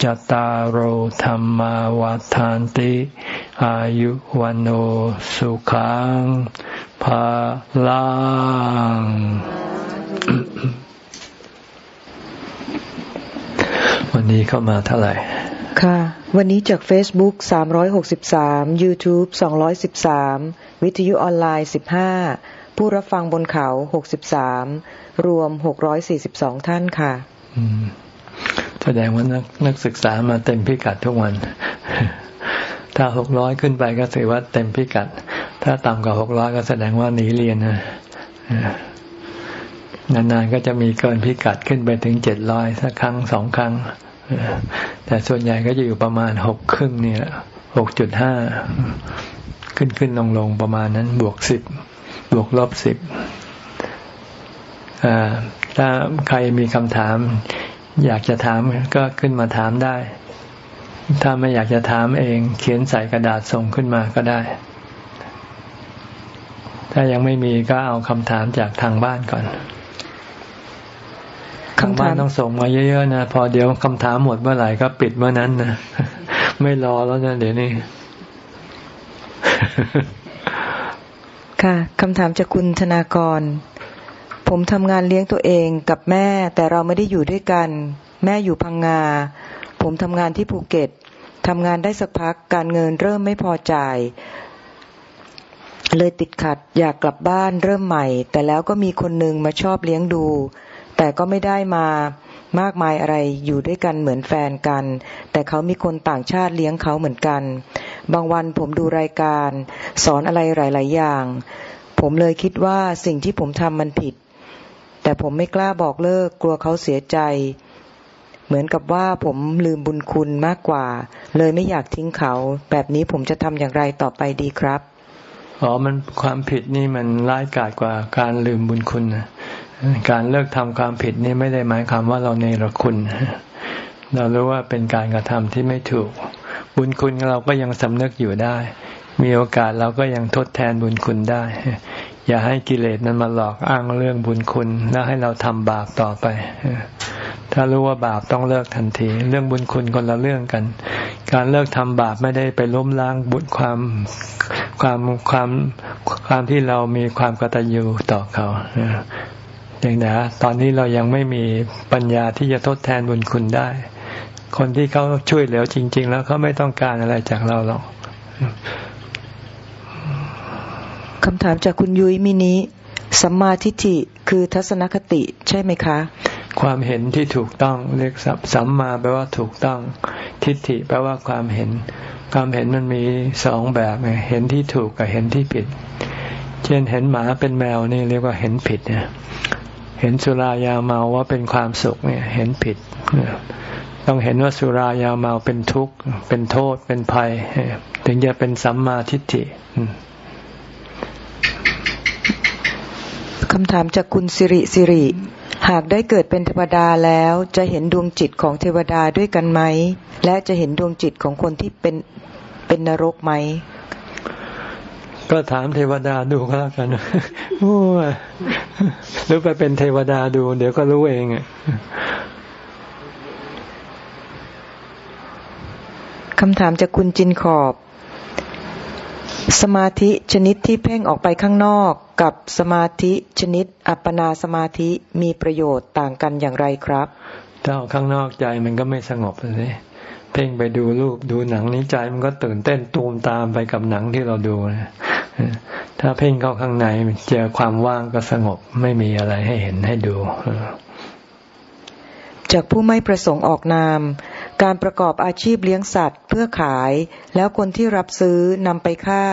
จตารโหธรรมวาทานติ อายุวันโอสุขังภาลัง วันนี้เข้ามาเท่าไหร่ ค่ะ วันนี้จาก Facebook 363 YouTube 213 วิทยุออนไลน์ 15 ผู้รับฟังบนเขา 63 รวม 642 ท่านค่ะแสดงว่านักนักศึกษามาเต็มพิกัดทุกวัน ถ้าหกร้อยขึ้นไปก็ถือว่าเต็มพิกัด ถ้าต่ำกว่าหกร้อยก็แสดงว่าหนีเรียนนะ นานๆก็จะมีเกินพิกัดขึ้นไปถึงเจ็ดร้อยสักครั้งสองครั้ง แต่ส่วนใหญ่ก็จะอยู่ประมาณหกครึ่งนี่แหละหกจุดห้าขึ้นขึ้นลงลงประมาณนั้น บวกสิบบวกลบสิบถ้าใครมีคำถาม อยากจะถามก็ขึ้นมาถามได้ ถ้าไม่อยากจะถามเอง เขียนใส่กระดาษส่งขึ้นมาก็ได้ ถ้ายังไม่มีก็เอาคำถามจากทางบ้านก่อน ทางบ้านต้องส่งมาเยอะๆนะพอเดี๋ยวคำถามหมดเมื่อไหร่ก็ปิดเมื่อนั้นนะไม่รอแล้วนะเดี๋ยวนี้ค่ะคำถามจากคุณธนากร ผมทำงานเลี้ยงตัวเองกับแม่ แต่เราไม่ได้อยู่ด้วยกัน แม่อยู่พังงา ผมทำงานที่ภูเก็ตทำงานได้สักพักการเงินเริ่มไม่พอจ่าย เลยติดขัดอยากกลับบ้านเริ่มใหม่ แต่แล้วก็มีคนหนึ่งมาชอบเลี้ยงดู แต่ก็ไม่ได้มามากมายอะไรอยู่ด้วยกันเหมือนแฟนกัน แต่เขามีคนต่างชาติเลี้ยงเขาเหมือนกัน บางวันผมดูรายการ สอนอะไรหลาย ๆ อย่าง ผมเลยคิดว่าสิ่งที่ผมทำมันผิด แต่ผมไม่กล้าบอกเลิกกลัวเขาเสียใจ เหมือนกับว่าผมลืมบุญคุณมากกว่า เลยไม่อยากทิ้งเขา แบบนี้ผมจะทำอย่างไรต่อไปดีครับอ๋อ มันความผิดนี่มันร้ายกาจกว่าการลืมบุญคุณนะ การเลิกทำความผิดนี่ไม่ได้หมายความว่าเราเนรคุณ เรารู้ว่าเป็นการกระทำที่ไม่ถูก บุญคุณเราก็ยังสำนึกอยู่ได้ มีโอกาสเราก็ยังทดแทนบุญคุณได้ อย่าให้กิเลสนั้นมาหลอกอ้างเรื่องบุญคุณ แล้วให้เราทำบาปต่อไปถถ้ารู้ว่าบาปต้องเลิกทันที เรื่องบุญคุณคนละเรื่องกัน การเลิกทำบาปไม่ได้ไปล้มล้างบุญความความความความที่เรามีความกตัญญูต่อเขา อย่างนี้ตอนนี้เรายังไม่มีปัญญาที่จะทดแทนบุญคุณได้ คนที่เขาช่วยเหลือจริง ๆ แล้วเขาไม่ต้องการอะไรจากเราหรอกคำถามจากคุณยุ้ยมินิสัมมาทิฏฐิคือทัศนคติใช่ไหมคะ ความเห็นที่ถูกต้องเรียกสัมมาแปลว่าถูกต้อง ทิฏฐิแปลว่าความเห็น ความเห็นมันมีสองแบบไงเห็นที่ถูกกับเห็นที่ผิด เช่นเห็นหมาเป็นแมวนี่เรียกว่าเห็นผิดเนี่ย เห็นสุรายาเมาว่าเป็นความสุขเนี่ยเห็นผิด ต้องเห็นว่าสุรายาเมาเป็นทุกข์เป็นโทษเป็นภัย ถึงจะเป็นสัมมาทิฏฐิคำถามจากคุณสิริสิริ หากได้เกิดเป็นเทวดาแล้วจะเห็นดวงจิตของเทวดาด้วยกันไหม และจะเห็นดวงจิตของคนที่เป็นเป็นนรกไหม ก็ถามเทวดาดูก็แล้วกันโอ้หรือไปเป็นเทวดาดู เดี๋ยวก็รู้เองอะคำถามจากคุณจินขอบ สมาธิชนิดที่เพ่งออกไปข้างนอกกับสมาธิชนิด อัปปนาสมาธิมีประโยชน์ต่างกันอย่างไรครับ ถ้าออกข้างนอกใจมันก็ไม่สงบเลย เพ่งไปดูรูปดูหนังนี้ใจมันก็ตื่นเต้นตูมตามไปกับหนังที่เราดูนะถ้าเพ่งเข้าข้างในเจอความว่างก็สงบไม่มีอะไรให้เห็นให้ดู จากผู้ไม่ประสงค์ออกนาม การประกอบอาชีพเลี้ยงสัตว์ เพื่อขาย แล้วคนที่รับซื้อนำไปฆ่า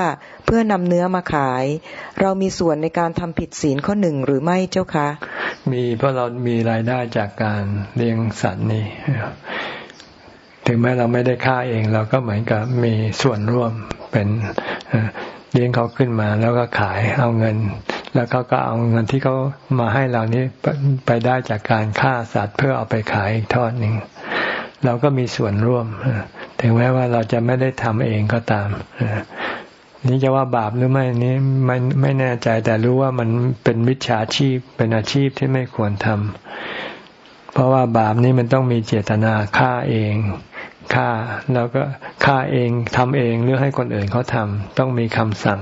เพื่อนำเนื้อมาขาย เรามีส่วนในการทำผิดศีลข้อหนึ่งหรือไม่เจ้าคะ มีเพราะเรามีรายได้จากการเลี้ยงสัตว์นี่ ถึงแม้เราไม่ได้ฆ่าเอง เราก็เหมือนกับมีส่วนร่วมเป็นเลี้ยงเขาขึ้นมา แล้วก็ขายเอาเงิน แล้วเขาก็เอาเงินที่เขามาให้เรานี้ไปได้จากการฆ่าสัตว์เพื่อเอาไปขายอีกทอดหนึ่งเราก็มีส่วนร่วมถึงแม้ว่าเราจะไม่ได้ทำเองก็ตามนี่จะว่าบาปหรือไม่นี้ไม่ไม่แน่ใจแต่รู้ว่ามันเป็นมิจฉาชีพเป็นอาชีพที่ไม่ควรทำเพราะว่าบาปนี้มันต้องมีเจตนาฆ่าเอง ฆ่าแล้วก็ฆ่าเองทำเองหรือให้คนอื่นเขาทำต้องมีคำสั่ง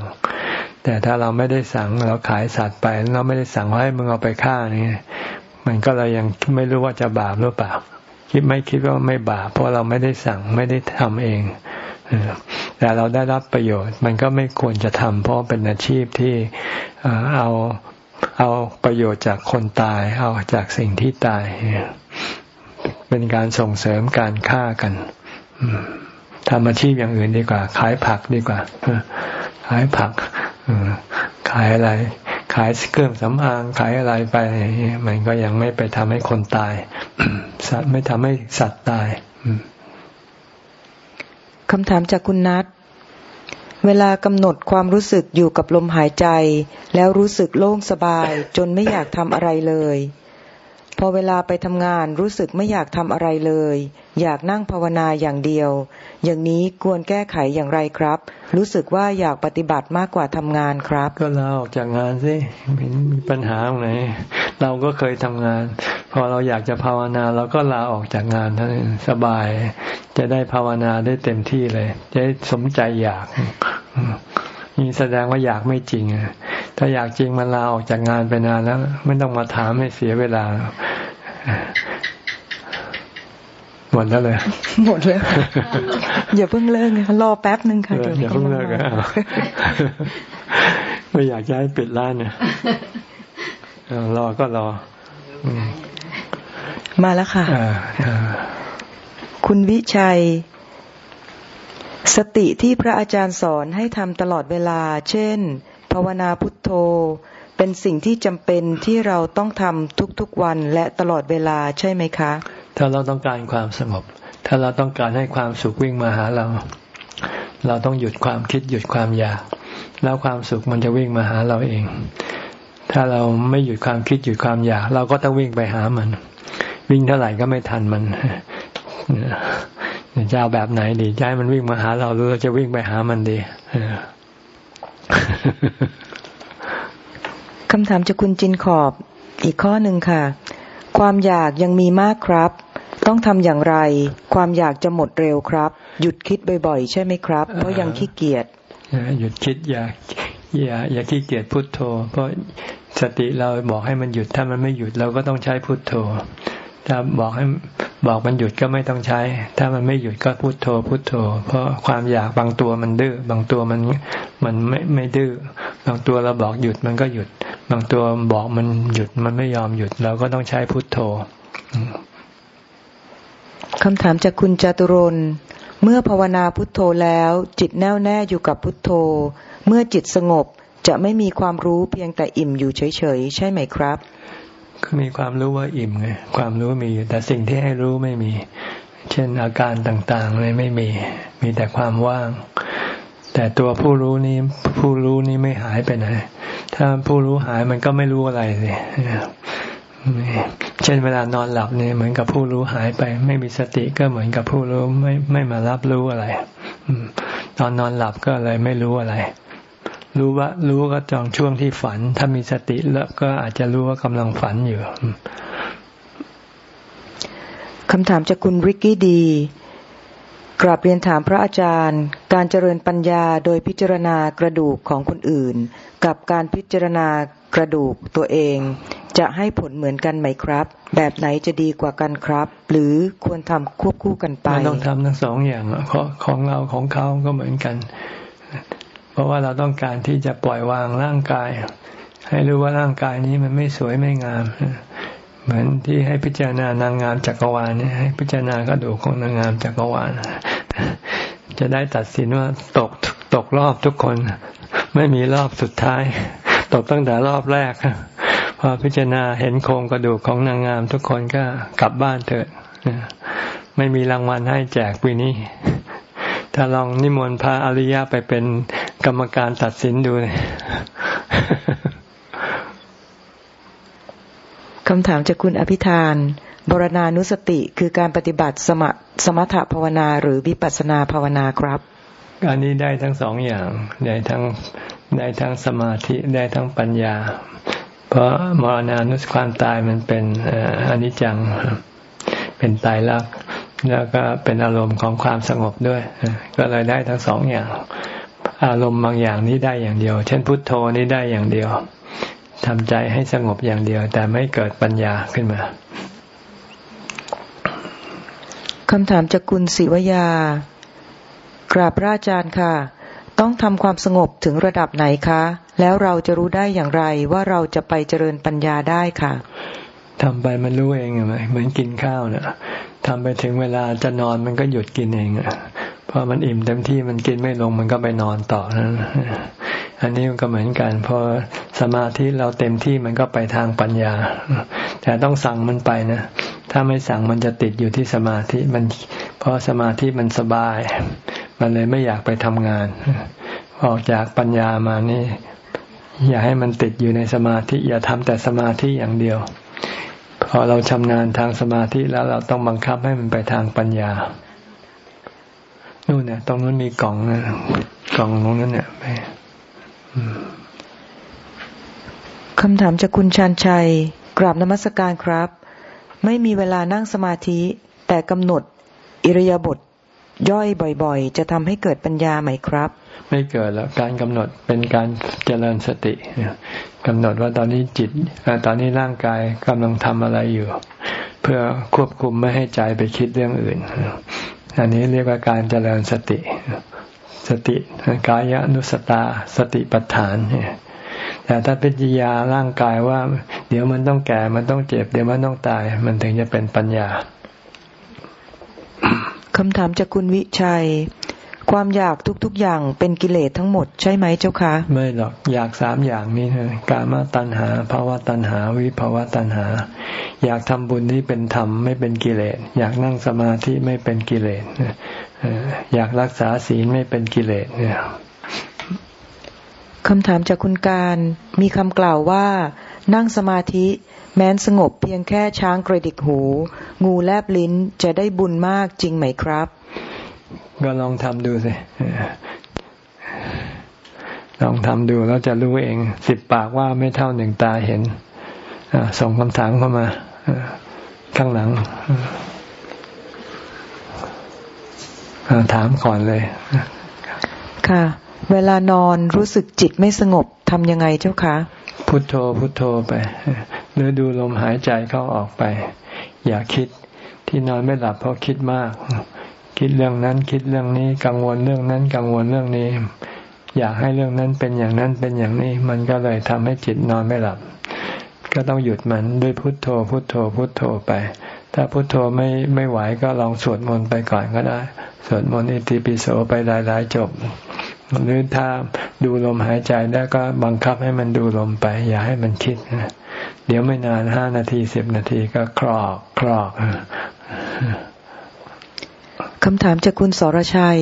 แต่ถ้าเราไม่ได้สั่งเราขายสัตว์ไป เราไม่ได้สั่งว่าให้มึงเอาไปฆ่านี่มันก็เรายังไม่รู้ว่าจะบาปหรือเปล่า คิดไม่คิดว่าไม่บาปเพราะเราไม่ได้สั่งไม่ได้ทำเองแต่เราได้รับประโยชน์ มันก็ไม่ควรจะทำเพราะเป็นอาชีพที่เอาเอาประโยชน์จากคนตาย เอาจากสิ่งที่ตาย เป็นการส่งเสริมการฆ่ากัน ทำอาชีพอย่างอื่นดีกว่า ขายผักดีกว่าขายผักขายอะไร ขายเครื่องสำอางขายอะไรไป มันก็ยังไม่ไปทำให้คนตาย สัตว์ไม่ทำให้สัตว์ตายคำถามจากคุณนัทเวลากำหนดความรู้สึกอยู่กับลมหายใจ แล้วรู้สึกโล่งสบาย จนไม่อยากทำอะไรเลย พอเวลาไปทำงานรู้สึกไม่อยากทำอะไรเลย อยากนั่งภาวนาอย่างเดียว อย่างนี้ควรแก้ไขอย่างไรครับ รู้สึกว่าอยากปฏิบัติมากกว่าทำงานครับ ก็ลาออกจากงานสิมีปัญหาตรงไหนเราก็เคยทำงาน พอเราอยากจะภาวนาเราก็ลาออกจากงานท่านสบาย จะได้ภาวนาได้เต็มที่เลย จะสมใจอยาก นี่แสดงว่าอยากไม่จริงถ้าอยากจริงมันลาออกจากงานไปนานแล้ว ไม่ต้องมาถามให้เสียเวลาหมดแล้วเลย หมดเลยอย่าเพิ่งเลิกรอแป๊บหนึ่งค่ะอย่าเพิ่งเลิกอะไม่อยากจะให้ปิดร้านเนี่ยรอก็รอ มาแล้วค่ะคุณวิชัย สติที่พระอาจารย์สอนให้ทำตลอดเวลา เช่น ภาวนาพุทโธ เป็นสิ่งที่จำเป็นที่เราต้องทำทุกๆวันและตลอดเวลาใช่ไหมคะ ถ้าเราต้องการความสงบ ถ้าเราต้องการให้ความสุขวิ่งมาหาเรา เราต้องหยุดความคิดหยุดความอยาก แล้วความสุขมันจะวิ่งมาหาเราเอง ถ้าเราไม่หยุดความคิดหยุดความอยาก เราก็ต้องวิ่งไปหามัน วิ่งเท่าไหร่ก็ไม่ทันมัน จะเอาแบบไหนดีใจมันวิ่งมาหาเราหรือเราจะวิ่งไปหามันดีคำถามจากคุณจินขอบอีกข้อหนึ่งค่ะ ความอยากยังมีมากครับ ต้องทำอย่างไร ความอยากจะหมดเร็วครับ หยุดคิดบ่อยๆ ใช่ไหมครับ เพราะยังขี้เกียจหยุดคิดอย่าอย่าอย่าขี้เกียจพุทโธ เพราะสติเราบอกให้มันหยุดถ้ามันไม่หยุดเราก็ต้องใช้พุทโธ ถ้าบอกให้บอกมันหยุดก็ไม่ต้องใช้ ถ้ามันไม่หยุดก็พุโทโธ พุโทโธ เพราะความอยากบางตัวมันดื้อ บางตัวมันมันไม่ไม่ดื้อ บางตัวเราบอกหยุดมันก็หยุด บางตัวบอกมันหยุดมันไม่ยอมหยุด เราก็ต้องใช้พุโทโธคำถามจากคุณจตุรนเมื่อภาวนาพุทโธแล้ว จิตแน่วแน่อยู่กับพุทโธ เมื่อจิตสงบจะไม่มีความรู้เพียงแต่อิ่มอยู่เฉยๆ ใช่ไหมครับ มีความรู้ว่าอิ่มไงความรู้มีอยู่แต่สิ่งที่ให้รู้ไม่มี เช่นอาการต่างๆเลยไม่มี มีแต่ความว่าง แต่ตัวผู้รู้นี้ผู้รู้นี้ไม่หายไปไหน ถ้าผู้รู้หายมันก็ไม่รู้อะไรเลยเช่นเวลานอนหลับเนี่ยเหมือนกับผู้รู้หายไป ไม่มีสติก็เหมือนกับผู้รู้ไม่ไม่มารับรู้อะไรตอนนอนหลับก็เลยไม่รู้อะไร รู้ว่า รู้ก็จองช่วงที่ฝัน ถ้ามีสติแล้วก็อาจจะรู้ว่ากำลังฝันอยู่คำถามจากคุณริกกี้ดีกราบเรียนถามพระอาจารย์ การเจริญปัญญาโดยพิจารณากระดูกของคนอื่น กับการพิจารณากระดูกตัวเอง จะให้ผลเหมือนกันไหมครับ แบบไหนจะดีกว่ากันครับ หรือควรทำควบคู่กันไปต้องทำทั้งสองอย่างของเราของเขาก็เหมือนกัน ราะว่าเราต้องการที่จะปล่อยวางร่างกาย ให้รู้ว่าร่างกายนี้มันไม่สวยไม่งาม เหมือนที่ให้พิจารณานางงามจักรวาลเนี่ยให้พิจารณากระดูกของนางงามจักรวาล จะได้ตัดสินว่าตกตกรอบทุกคน ไม่มีรอบสุดท้าย ตกตั้งแต่รอบแรกพอพิจารณาเห็นโครงกระดูกของนางงามทุกคนก็กลับบ้านเถิดไม่มีรางวัลให้แจกปีนี้ถ้าลองนิมนต์พระอริยะไปเป็น กรรมการตัดสินดูคำถามจากคุณอภิธานบรณานุสติคือการปฏิบัติสมสมถภาวนาหรือวิปัสนาภาวนาครับอันนี้ได้ทั้งสองอย่างได้ทั้งได้ทั้งสมาธิได้ทั้งปัญญา เพราะมรณานุสความตายมันเป็นอนิจจังเป็นตายรักแล้วก็เป็นอารมณ์ของความสงบด้วย ก็เลยได้ทั้งสองอย่าง อารมณ์บางอย่างนี้ได้อย่างเดียว เช่นพุทโธนี้ได้อย่างเดียวทำใจให้สงบอย่างเดียว แต่ไม่เกิดปัญญาขึ้นมาคำถามจากคุณศิวยา กราบพระอาจารย์ค่ะ ต้องทำความสงบถึงระดับไหนคะ แล้วเราจะรู้ได้อย่างไรว่าเราจะไปเจริญปัญญาได้ค่ะทำไปมันรู้เองไหมเหมือนกินข้าวเนี่ยทำไปถึงเวลาจะนอนมันก็หยุดกินเองอะ พอมันอิ่มเต็มที่มันกินไม่ลงมันก็ไปนอนต่อนั้นอันนี้มันก็เหมือนกันพอสมาธิเราเต็มที่มันก็ไปทางปัญญา แต่ต้องสั่งมันไปนะถ้าไม่สั่งมันจะติดอยู่ที่สมาธิมันเพราะสมาธิมันสบาย มันเลยไม่อยากไปทำงาน ออกจากปัญญามานี่ อย่าให้มันติดอยู่ในสมาธิ อย่าทำแต่สมาธิอย่างเดียว พอเราชำนาญทางสมาธิแล้วเราต้องบังคับให้มันไปทางปัญญา เนี่ยตรงนั้นมีกล่องนะกล่องตรงนั้นเนี่ยไปคำถามจากคุณชานชัย กราบนมัสการครับ ไม่มีเวลานั่งสมาธิ แต่กำหนดอิริยาบถย่อยบ่อยๆ จะทำให้เกิดปัญญาไหมครับ ไม่เกิดแล้วการกำหนดเป็นการเจริญสติกำหนดว่าตอนนี้จิตตอนนี้ร่างกายกำลังทำอะไรอยู่ เพื่อควบคุมไม่ให้ใจไปคิดเรื่องอื่น อันนี้เรียกว่าการเจริญสติ สติกายานุสตา สติปัฏฐานเนี่ยแต่ถ้าพิจารณาร่างกายว่า เดี๋ยวมันต้องแก่มันต้องเจ็บ เดี๋ยวมันต้องตาย มันถึงจะเป็นปัญญาคำถามจากคุณวิชัย ความอยากทุกๆอย่างเป็นกิเลสทั้งหมดใช่ไหมเจ้าคะ ไม่หรอกอยากสามอย่างนี้นะกามตัณหาภาวะตัณหาวิภาวะตัณหา อยากทำบุญนี้เป็นธรรมไม่เป็นกิเลส อยากนั่งสมาธิไม่เป็นกิเลสอยากรักษาศีลไม่เป็นกิเลสเนี่ยคำถามจากคุณการมีคำกล่าวว่า นั่งสมาธิแม้นสงบเพียงแค่ช้างกระดิกหู งูแลบลิ้นจะได้บุญมากจริงไหมครับ ก็ลองทำดูสิลองทำดูแล้วจะรู้เองสิบปากว่าไม่เท่าหนึ่งตาเห็นส่งคำถามเข้ามาข้างหลังถามก่อนเลย ค่ะ เวลานอนรู้สึกจิตไม่สงบทำยังไงเจ้าคะพุโทโธพุโทโธไปหรือดูลมหายใจเข้าออกไป อย่าคิดที่นอนไม่หลับเพราะคิดมาก คิดเรื่องนั้นคิดเรื่องนี้กังวลเรื่องนั้นกังวลเรื่องนี้ อยากให้เรื่องนั้นเป็นอย่างนั้นเป็นอย่างนี้ มันก็เลยทำให้จิตนอนไม่หลับ ก็ต้องหยุดมันด้วยพุทโธ พุทโธ พุทโธไป ถ้าพุทโธไม่ไม่ไหวก็ลองสวดมนต์ไปก่อนก็ได้ สวดมนต์อิติปิโสไปหลายๆจบหรือถ้าดูลมหายใจได้ก็บังคับให้มันดูลมไป อย่าให้มันคิดเดี๋ยวไม่นานห้านาทีสิบนาทีก็คลอกคลอก คำถามจากคุณสรชัย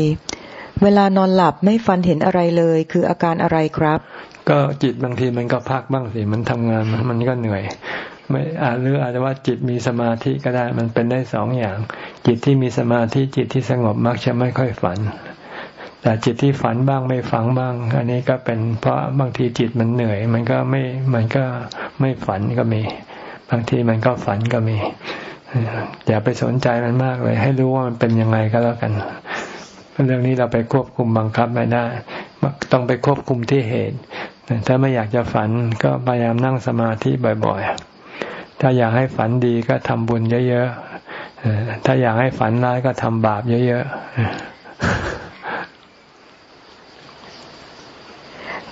เวลานอนหลับไม่ฟันเห็นอะไรเลย คืออาการอะไรครับ ก็จิตบางทีมันก็พักบ้างสิมันทำงานมันก็เหนื่อยไม่อาจหรืออาจจะว่าจิตมีสมาธิก็ได้มันเป็นได้สองอย่าง จิตที่มีสมาธิจิตที่สงบมักจะไม่ค่อยฝัน แต่จิตที่ฝันบ้างไม่ฝังบ้าง อันนี้ก็เป็นเพราะบางทีจิตมันเหนื่อย มันก็ไม่มันก็ไม่ฝันก็มี บางทีมันก็ฝันก็มี อย่าไปสนใจมันมากเลย ให้รู้ว่ามันเป็นยังไงก็แล้วกัน เรื่องนี้เราไปควบคุมบังคับไม่ได้ ต้องไปควบคุมที่เหตุ ถ้าไม่อยากจะฝันก็พยายามนั่งสมาธิบ่อย ๆ ถ้าอยากให้ฝันดีก็ทำบุญเยอะๆถ้าอยากให้ฝันร้ายก็ทำบาปเยอะๆ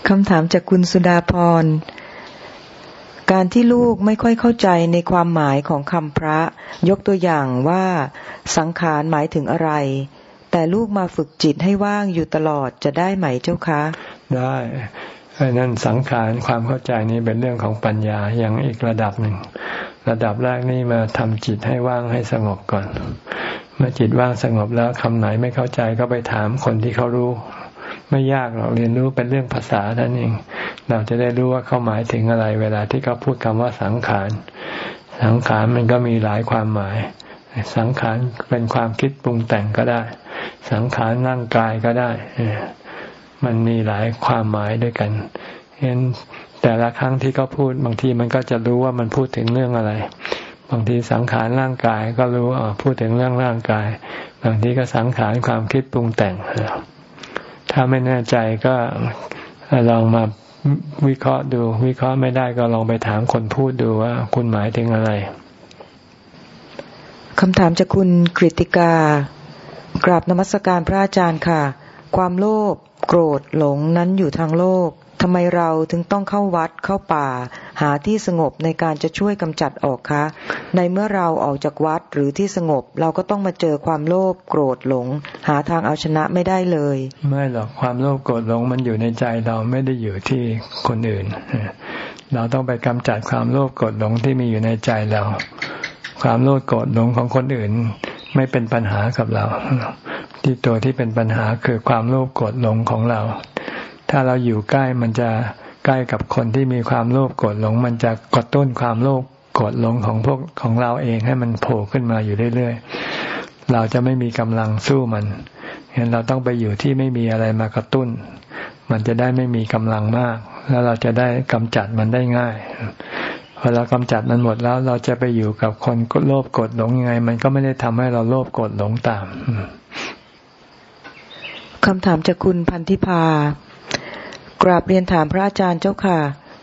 คำถามจากคุณสุดาพร การที่ลูกไม่ค่อยเข้าใจในความหมายของคำพระ ยกตัวอย่างว่าสังขารหมายถึงอะไร แต่ลูกมาฝึกจิตให้ว่างอยู่ตลอดจะได้ไหมเจ้าคะ ได้ไอ้นั่นสังขารความเข้าใจนี้เป็นเรื่องของปัญญาอย่างอีกระดับหนึ่ง ระดับแรกนี่มาทำจิตให้ว่างให้สงบก่อน เมื่อจิตว่างสงบแล้วคำไหนไม่เข้าใจก็ไปถามคนที่เขารู้ ไม่ยากหรอกเรียนรู้เป็นเรื่องภาษาท่านเอง เราจะได้รู้ว่าเขาหมายถึงอะไร เวลาที่เขาพูดคำว่าสังขาร สังขารมันก็มีหลายความหมาย สังขารเป็นความคิดปรุงแต่งก็ได้ สังขารร่างกายก็ได้ มันมีหลายความหมายด้วยกัน เห็นแต่ละครั้งที่เขาพูดบางทีมันก็จะรู้ว่ามันพูดถึงเรื่องอะไรบางทีสังขารร่างกายก็รู้อ่าพูดถึงเรื่องร่างกาย บางทีก็สังขารความคิดปรุงแต่ง ถ้าไม่แน่ใจก็ลองมาวิเคราะห์ดู วิเคราะห์ไม่ได้ก็ลองไปถามคนพูดดูว่า คุณหมายถึงอะไรคำถามจากคุณกริติกากราบนมัสการพระอาจารย์ค่ะ ความโลภโกรธหลงนั้นอยู่ทางโลกทำไมเราถึงต้องเข้าวัดเข้าป่า หาที่สงบในการจะช่วยกำจัดออกคะ ในเมื่อเราออกจากวัดหรือที่สงบเราก็ต้องมาเจอความโลภโกรธหลง หาทางเอาชนะไม่ได้เลย ไม่หรอกความโลภโกรธหลงมันอยู่ในใจเราไม่ได้อยู่ที่คนอื่น เราต้องไปกำจัดความโลภโกรธหลงที่มีอยู่ในใจเรา ความโลภโกรธหลงของคนอื่นไม่เป็นปัญหากับเรา ที่ตัวที่เป็นปัญหาคือความโลภโกรธหลงของเรา ถ้าเราอยู่ใกล้มันจะ ใกล้กับคนที่มีความโลภโกรธหลง มันจะกดต้นความโลภโกรธหลงของพวกของเราเองให้มันโผล่ขึ้นมาอยู่เรื่อยๆ เราจะไม่มีกำลังสู้มันเห็นเราต้องไปอยู่ที่ไม่มีอะไรมากระตุ้น มันจะได้ไม่มีกำลังมาก แล้วเราจะได้กำจัดมันได้ง่ายพอเรากำจัดมันหมดแล้ว เราจะไปอยู่กับคนโลภโกรธหลงยังไง มันก็ไม่ได้ทำให้เราโลภโกรธหลงตามคำถามจากคุณพันธิพา กราบเรียนถามพระอาจารย์เจ้าค่ะ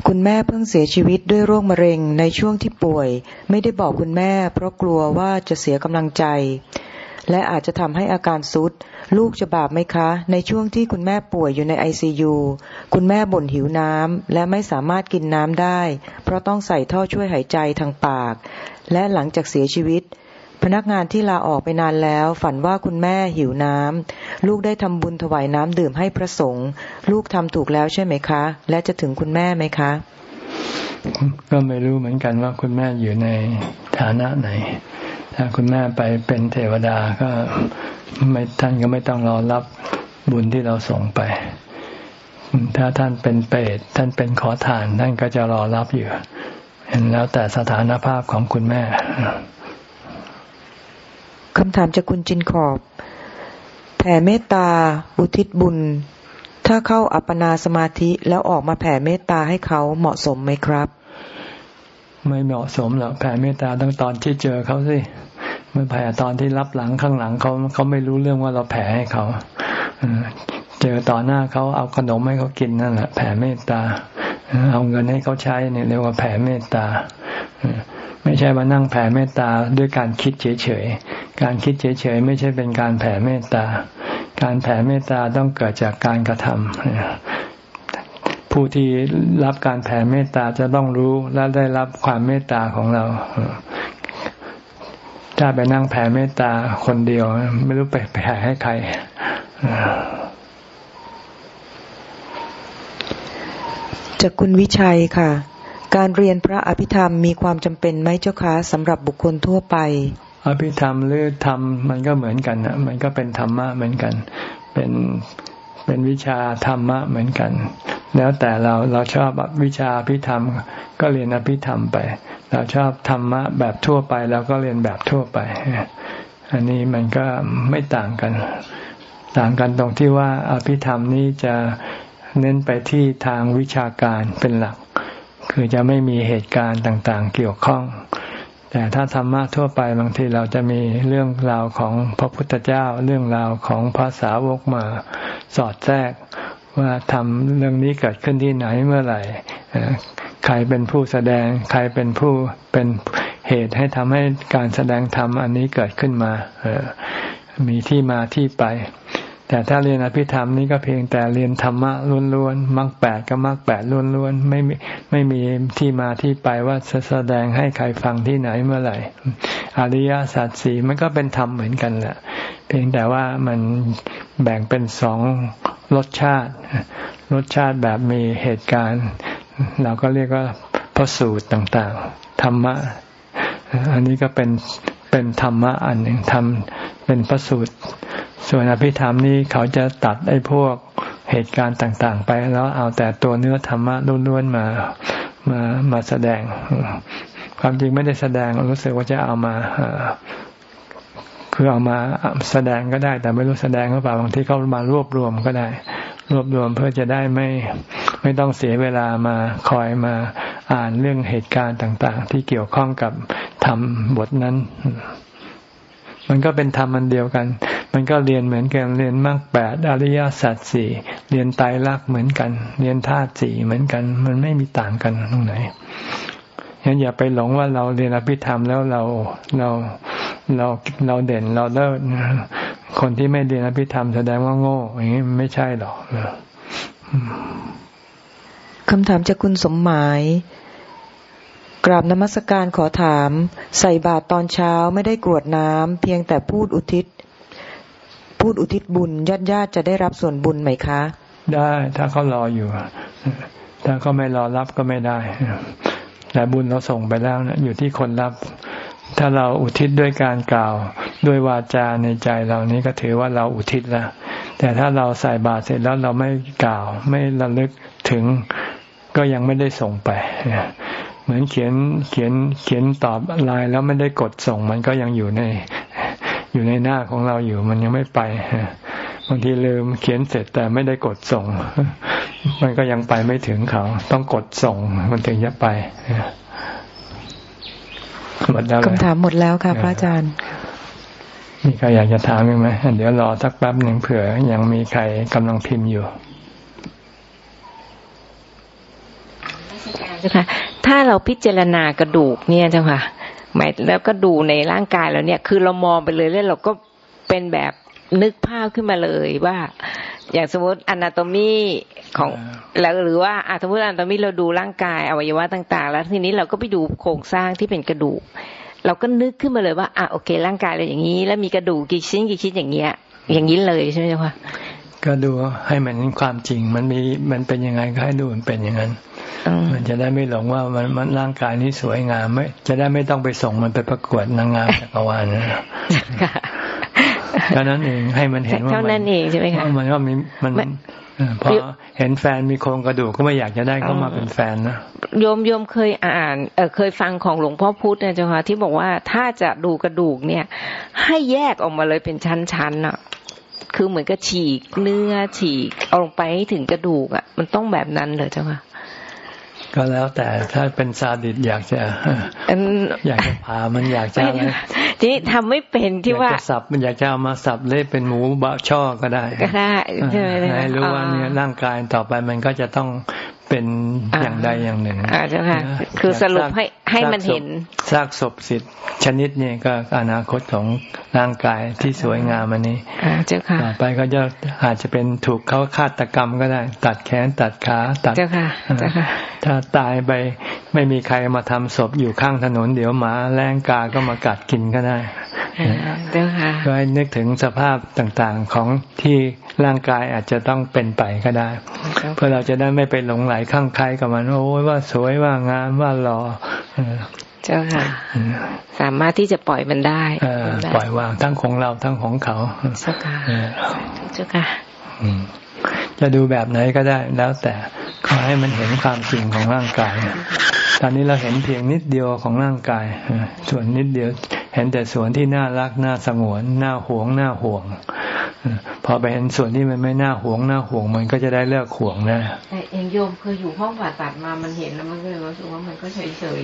คุณแม่เพิ่งเสียชีวิตด้วยโรคมะเร็งในช่วงที่ป่วย ไม่ได้บอกคุณแม่ เพราะกลัวว่าจะเสียกำลังใจ และอาจจะทำให้อาการซุด ลูกจะบาปไหมคะ ในช่วงที่คุณแม่ป่วยอยู่ในไอซียูคุณแม่บ่นหิวน้ำและไม่สามารถกินน้ำได้ เพราะต้องใส่ท่อช่วยหายใจทางปาก และหลังจากเสียชีวิต พนักงานที่ลาออกไปนานแล้ว ฝันว่าคุณแม่หิวน้ำลูกได้ทำบุญถวายน้ำดื่มให้พระสงฆ์ลูกทำถูกแล้วใช่ไหมคะ และจะถึงคุณแม่ไหมคะ ก็ไม่รู้เหมือนกันว่าคุณแม่อยู่ในฐานะไหน ถ้าคุณแม่ไปเป็นเทวดาก็ไม่ท่านก็ไม่ต้องรอรับบุญที่เราส่งไป ถ้าท่านเป็นเปรตท่านเป็นขอทาน ท่านก็จะรอรับอยู่เห็นแล้วแต่สถานภาพของคุณแม่ คำถามจากคุณจินขอบ แผ่เมตตา อุทิศบุญ ถ้าเข้าอัปปนาสมาธิแล้วออกมาแผ่เมตตาให้เขาเหมาะสมไหมครับ ไม่เหมาะสมหรอกแผ่เมตตาตั้งตอนที่เจอเขาสิเมื่อแผ่ตอนที่รับหลังข้างหลังเขาเขาไม่รู้เรื่องว่าเราแผ่ให้เขาเจอต่อหน้าเขาเอาขนมให้เขากินนั่นแหละแผ่เมตตา เอาเงินให้เขาใช้เนี่ยเรียกว่าแผ่เมตตา ไม่ใช่มานั่งแผ่เมตตาด้วยการคิดเฉยๆ การคิดเฉยๆ ไม่ใช่เป็นการแผ่เมตตา การแผ่เมตตาต้องเกิดจากการกระทำผู้ที่รับการแผ่เมตตาจะต้องรู้และได้รับความเมตตาของเรา ถ้าไปนั่งแผ่เมตตาคนเดียว ไม่รู้ไปแผ่ให้ใครจากคุณวิชัยค่ะ การเรียนพระอภิธรรมมีความจำเป็นไหมเจ้าคะสำหรับบุคคลทั่วไป อภิธรรมหรือธรรมมันก็เหมือนกันนะมันก็เป็นธรรมะเหมือนกัน เป็นเป็นวิชาธรรมะเหมือนกัน แล้วแต่เราเราชอบวิชาอภิธรรม ก็เรียนอภิธรรมไป เราชอบธรรมะแบบทั่วไปเราก็เรียนแบบทั่วไป อันนี้มันก็ไม่ต่างกัน ต่างกันตรงที่ว่าอภิธรรมนี้จะเน้นไปที่ทางวิชาการเป็นหลัก คือจะไม่มีเหตุการณ์ต่างๆ เกี่ยวข้อง แต่ถ้าธรรมะทั่วไปบางทีเราจะมีเรื่องราวของพระพุทธเจ้า เรื่องราวของภาษาวกมาสอดแทรกว่าทำเรื่องนี้เกิดขึ้นที่ไหนเมื่อไหร่ใครเป็นผู้แสดง ใครเป็นผู้เป็นเหตุให้ทำให้การแสดงธรรมอันนี้เกิดขึ้นมามีที่มาที่ไป แต่ถ้าเรียนอภิธรรมนี่ก็เพียงแต่เรียนธรรมะล้วนๆมรรคแปดก็มรรคแปดล้วนๆไม่มีไม่มีที่มาที่ไปว่าจะแสดงให้ใครฟังที่ไหนเมื่อไหร่ อริยสัจสี่มันก็เป็นธรรมเหมือนกันแหละ เพียงแต่ว่ามันแบ่งเป็นสองรสชาติ รสชาติแบบมีเหตุการณ์ เราก็เรียกว่าพระสูตรต่างๆ ธรรมะ อันนี้ก็เป็นเป็นธรรมะอันหนึ่งทำเป็นพระสูตร ส่วนอภิธรรมนี้เขาจะตัดไอ้พวกเหตุการณ์ต่าง ๆ ไปแล้วเอาแต่ตัวเนื้อธรรมะล้วนๆมามามาแสดง ความจริงไม่ได้แสดงรู้สึกว่าจะเอามาคือเอามาแสดงก็ได้ แต่ไม่รู้แสดงหรือเปล่าบางทีเขามารวบรวมก็ได้ รวบรวมเพื่อจะได้ไม่ไม่ต้องเสียเวลามาคอยมาอ่านเรื่องเหตุการณ์ต่าง ๆ ที่เกี่ยวข้องกับธรรมบทนั้น มันก็เป็นธรรมมันเดียวกัน มันก็เรียนเหมือนกันเรียนมรรคแปดอริยสัจสี่เรียนไตรลักษณ์เหมือนกัน เรียนธาตุสี่เหมือนกัน มันไม่มีต่างกันตรงไหนงั้นอย่าไปหลงว่าเราเรียนอภิธรรมแล้วเราเราเราเราเด่นเราเลิศคนที่ไม่เรียนอภิธรรมแสดงว่าโง่อย่างนี้ไม่ใช่หรอกคำถามจากคุณสมหมายกราบนมัสการขอถาม ใส่บาตรตอนเช้าไม่ได้กรวดน้ำเพียงแต่พูดอุทิศ พูดอุทิศบุญญาติญาติจะได้รับส่วนบุญไหมคะ ได้ถ้าเขารออยู่ ถ้าเขาไม่รอรับก็ไม่ได้ แต่บุญเราส่งไปแล้วนะอยู่ที่คนรับ ถ้าเราอุทิศด้วยการกล่าว ด้วยวาจาในใจเรานี้ก็ถือว่าเราอุทิศแล้วแต่ถ้าเราใส่บาตรเสร็จแล้วเราไม่กล่าว ไม่ระลึกถึงก็ยังไม่ได้ส่งไป เหมือนเขียนเขียนเขียนตอบไลน์แล้วไม่ได้กดส่งมันก็ยังอยู่ใน อยู่ในหน้าของเราอยู่มันยังไม่ไปบางทีลืมเขียนเสร็จแต่ไม่ได้กดส่ง มันก็ยังไปไม่ถึงเขา ต้องกดส่งมันถึงจะไปหมดแล้วคำถามหมดแล้วค่ะพระอาจารย์มีใครอยากจะถามไหมเดี๋ยวรอสักแป๊บหนึ่งเผื่อ ยังมีใครกำลังพิมพ์อยู่ค่ะถ้าเราพิจารณากระดูกเนี่ยเจ้าค่ะ หมายแล้วก็ดูในร่างกายแล้วเนี่ย คือเรามองไปเลยแล้วเราก็เป็นแบบนึกภาพขึ้นมาเลยว่า อย่างสมมติอนาโตมีของแล้วหรือว่าอาสมมติอนาโตมีเราดูร่างกายอวัยวะต่าง ๆ แล้วทีนี้เราก็ไปดูโครงสร้างที่เป็นกระดูกเราก็นึกขึ้นมาเลยว่าอะโอเค ร่างกายเราอย่างนี้ แล้วมีกระดูกกี่ชิ้นกี่ชิ้นอย่างเงี้ย อย่างนี้เลยใช่ไหมจ๊ะก็ดูให้มันความจริงมันมีมันเป็นยังไงก็ให้ดูมันเป็นอย่างนั้น มันจะได้ไม่หลงว่ามันมันร่างกายนี้สวยงามไม่ จะได้ไม่ต้องไปส่งมันไปประกวดนางงามจักรวาลนะเท่านั้นเองให้มันเห็นว่าเท่านั้นเองใช่ไหมคะมันก็มีมันพอเห็นแฟนมีโครงกระดูกก็ไม่อยากจะได้ก็มาเป็นแฟนนะโยมโยมเคยอ่านเออเคยฟังของหลวงพ่อพุธนะเจ้าค่ะที่บอกว่าถ้าจะดูกระดูกเนี่ย ให้แยกออกมาเลยเป็นชั้นๆอะ คือเหมือนกับฉีกเนื้อฉีกเอาลงไปให้ถึงกระดูกอะ มันต้องแบบนั้นเลยเจ้าค่ะ ก็แล้วแต่ถ้าเป็นซาดิสอยากจะอยากจะพามันอยากจะอะไรทีนี้ทำไม่เป็นที่ว่าสับมันอยากจะเอามาสับเล่เป็นหมูบะช่อก็ได้ก็ได้ใช่ไหมให้รู้ว่าเนี่ยร่างกายต่อไปมันก็จะต้อง เป็นอย่างใดอย่างหนึ่งอ่าเจ้าค่ะคือสรุปให้ให้มันเห็นซากศพสิทธิ์ชนิดนี้ก็อนาคตของร่างกายที่สวยงามอันนี้เจ้าค่ะต่อไปก็จะอาจจะเป็นถูกเขาฆาตกรรมก็ได้ ตัดแขนตัดขาตัดเจ้าค่ะเจ้าค่ะ ถ้าตายไปไม่มีใครมาทำศพอยู่ข้างถนนเดี๋ยวหมาแรงกาก็มากัดกินก็ได้เจ้าค่ะก็ให้นึกถึงสภาพต่างๆของที่ร่างกายอาจจะต้องเป็นไปก็ได้ เพื่อเราจะได้ไม่ไปหลงไหลข้างใครกับมันโอ้ยว่าสวยว่างามว่าหล่อเจ้าค่ะ สามารถที่จะปล่อยมันได้ปล่อยวางทั้งของเราทั้งของเขาเจ้าค่ะเจ้าค่ะจะดูแบบไหนก็ได้แล้วแต่ขอให้มันเห็นความจริงของร่างกาย ตอนนี้เราเห็นเพียงนิดเดียวของร่างกาย ส่วนนิดเดียว เห็นแต่ส่วนที่น่ารักน่าสงวนน่าหวงน่าห่วง พอไปเห็นส่วนที่มันไม่น่าหวงน่าห่วง มันก็จะได้เลิกห่วงนะแต่เองโยมเคยอยู่ห้องผ่าตัดมามันเห็นแล้วมันก็เลยรู้สึกว่ามันก็เฉยเฉย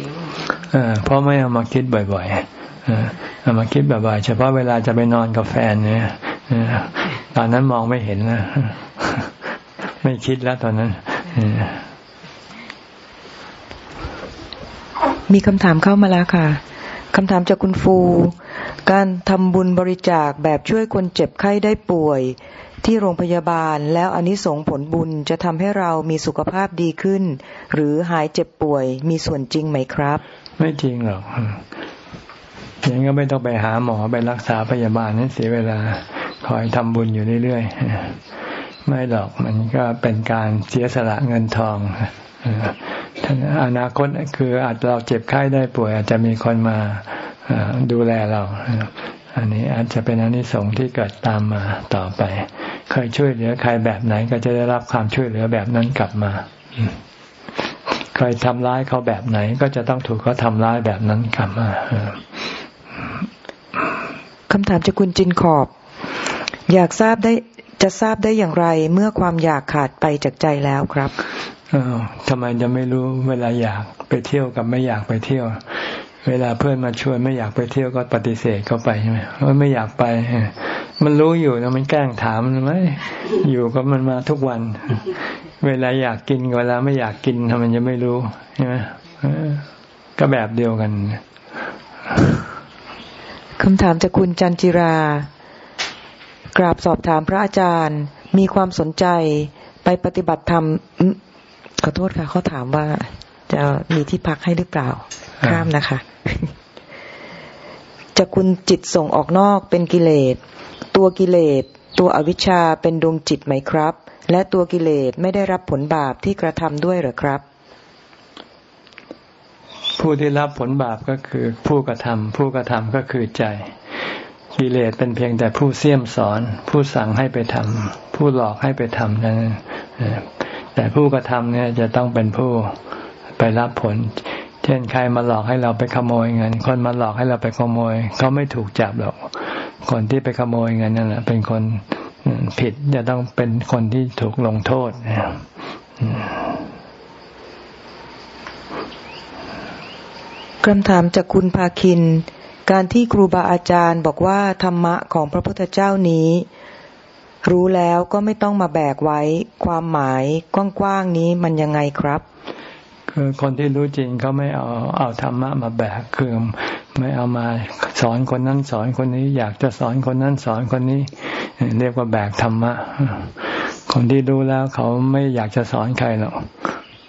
เออเพราะไม่เอามาคิดบ่อยๆเอามาคิดบ่อยๆเฉพาะเวลาจะไปนอนกับแฟนเนี่ยตอนนั้นมองไม่เห็นนะไม่คิดแล้วตอนนั้นมีคำถามเข้ามาแล้วค่ะ คำถามจากคุณฟู การทำบุญบริจาคแบบช่วยคนเจ็บไข้ได้ป่วย ที่โรงพยาบาลแล้วอนนิสงผลบุญจะทำให้เรามีสุขภาพดีขึ้น หรือหายเจ็บป่วยมีส่วนจริงไหมครับ ไม่จริงหรอกอย่างก็ไม่ต้องไปหาหมอไปรักษาพยาบาลนั่นเสียเวลา คอยทำบุญอยู่เรื่อยๆ ไม่หรอกมันก็เป็นการเสียสละเงินทองอนาคตคืออาจเราเจ็บไข้ได้ป่วย อาจจะมีคนมาดูแลเรา อันนี้อาจจะเป็นอนนิสงส์ที่เกิดตามมาต่อไป เคยช่วยเหลือใครแบบไหนก็จะได้รับความช่วยเหลือแบบนั้นกลับมาเคยทำร้ายเขาแบบไหน ก็จะต้องถูกเขาทำร้ายแบบนั้นกลับมาคำถามจากคุณจินขอบ อยากทราบได้ จะทราบได้อย่างไรเมื่อความอยากขาดไปจากใจแล้วครับทำไมจะไม่รู้เวลาอยากไปเที่ยวกับไม่อยากไปเที่ยว เวลาเพื่อนมาชวนไม่อยากไปเที่ยวก็ปฏิเสธเขาไปใช่ไหมว่าไม่อยากไป มันรู้อยู่นะมันแกล้งถามไหมอยู่กับมันมาทุกวัน เวลาอยากกินเวลาไม่อยากกินทำไมจะไม่รู้ใช่ไหมก็แบบเดียวกันคำถามจากคุณจันจิรา กราบสอบถามพระอาจารย์ มีความสนใจไปปฏิบัติธรรมขอโทษค่ะเขาถามว่าจะมีที่พักให้หรือเปล่าข้ามนะคะ จะคุณจิตส่งออกนอกเป็นกิเลส ตัวกิเลส ตัวอวิชชาเป็นดวงจิตไหมครับ และตัวกิเลสไม่ได้รับผลบาปที่กระทำด้วยหรือครับ ผู้ที่รับผลบาปก็คือผู้กระทำผู้กระทำก็คือใจ กิเลสเป็นเพียงแต่ผู้เสี่ยมสอน ผู้สั่งให้ไปทำผู้หลอกให้ไปทำนั้นแต่ผู้กระทำเนี่ยจะต้องเป็นผู้ไปรับผล เช่นใครมาหลอกให้เราไปขโมยเงิน คนมาหลอกให้เราไปขโมย เขาไม่ถูกจับหรอก คนที่ไปขโมยเงินนั่นแหละเป็นคนผิดจะต้องเป็นคนที่ถูกลงโทษนะครับคำถามจากคุณภาคิน การที่ครูบาอาจารย์บอกว่าธรรมะของพระพุทธเจ้านี้ รู้แล้วก็ไม่ต้องมาแบกไว้ ความหมายกว้างๆนี้มันยังไงครับ คือคนที่รู้จริงเขาไม่เอาเอาธรรมะมาแบกคือไม่เอามาสอนคนนั้นสอนคนนี้ อยากจะสอนคนนั้นสอนคนนี้ เรียกว่าแบกธรรมะ คนที่รู้แล้วเขาไม่อยากจะสอนใครหรอก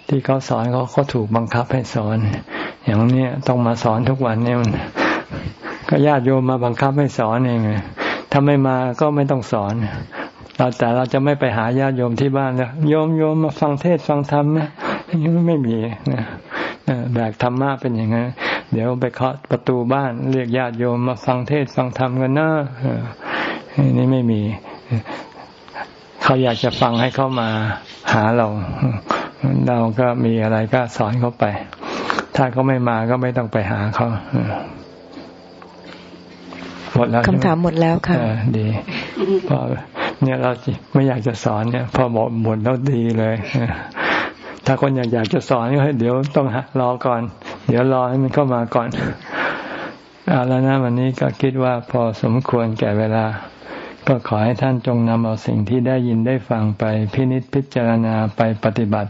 ที่เขาสอนเขาเขาถูกบังคับให้สอน อย่างนี้ต้องมาสอนทุกวันเนี่ยมัน ก็ญาติโยมมาบังคับให้สอนเองถ้าไม่มาก็ไม่ต้องสอนเราแต่เราจะไม่ไปหาญาติโยมที่บ้านแล้วโยมโยมมาฟังเทศฟังธรรมนะไม่มีนะแบกธรรมะเป็นอย่างนั้นเดี๋ยวไปเคาะประตูบ้านเรียกญาติโยมมาฟังเทศฟังธรรมกันนะนี่ไม่มี เขาอยากจะฟังให้เขามาหาเรา เราก็มีอะไรก็สอนเขาไป ถ้าเขาไม่มาก็ไม่ต้องไปหาเขา หมดแล้วคำถามหมดแล้วค่ะดีพอเนี่ยเราไม่อยากจะสอนเนี่ย พอบอกหมดแล้วดีเลยถ้าคนอยากอยากจะสอนก็เดี๋ยวต้องรอก่อน เดี๋ยวรอให้มันเข้ามาก่อนเอาแล้วนะวันนี้ก็คิดว่าพอสมควรแก่เวลา ก็ขอให้ท่านจงนำเอาสิ่งที่ได้ยินได้ฟังไปพินิจพิจารณาไปปฏิบัติ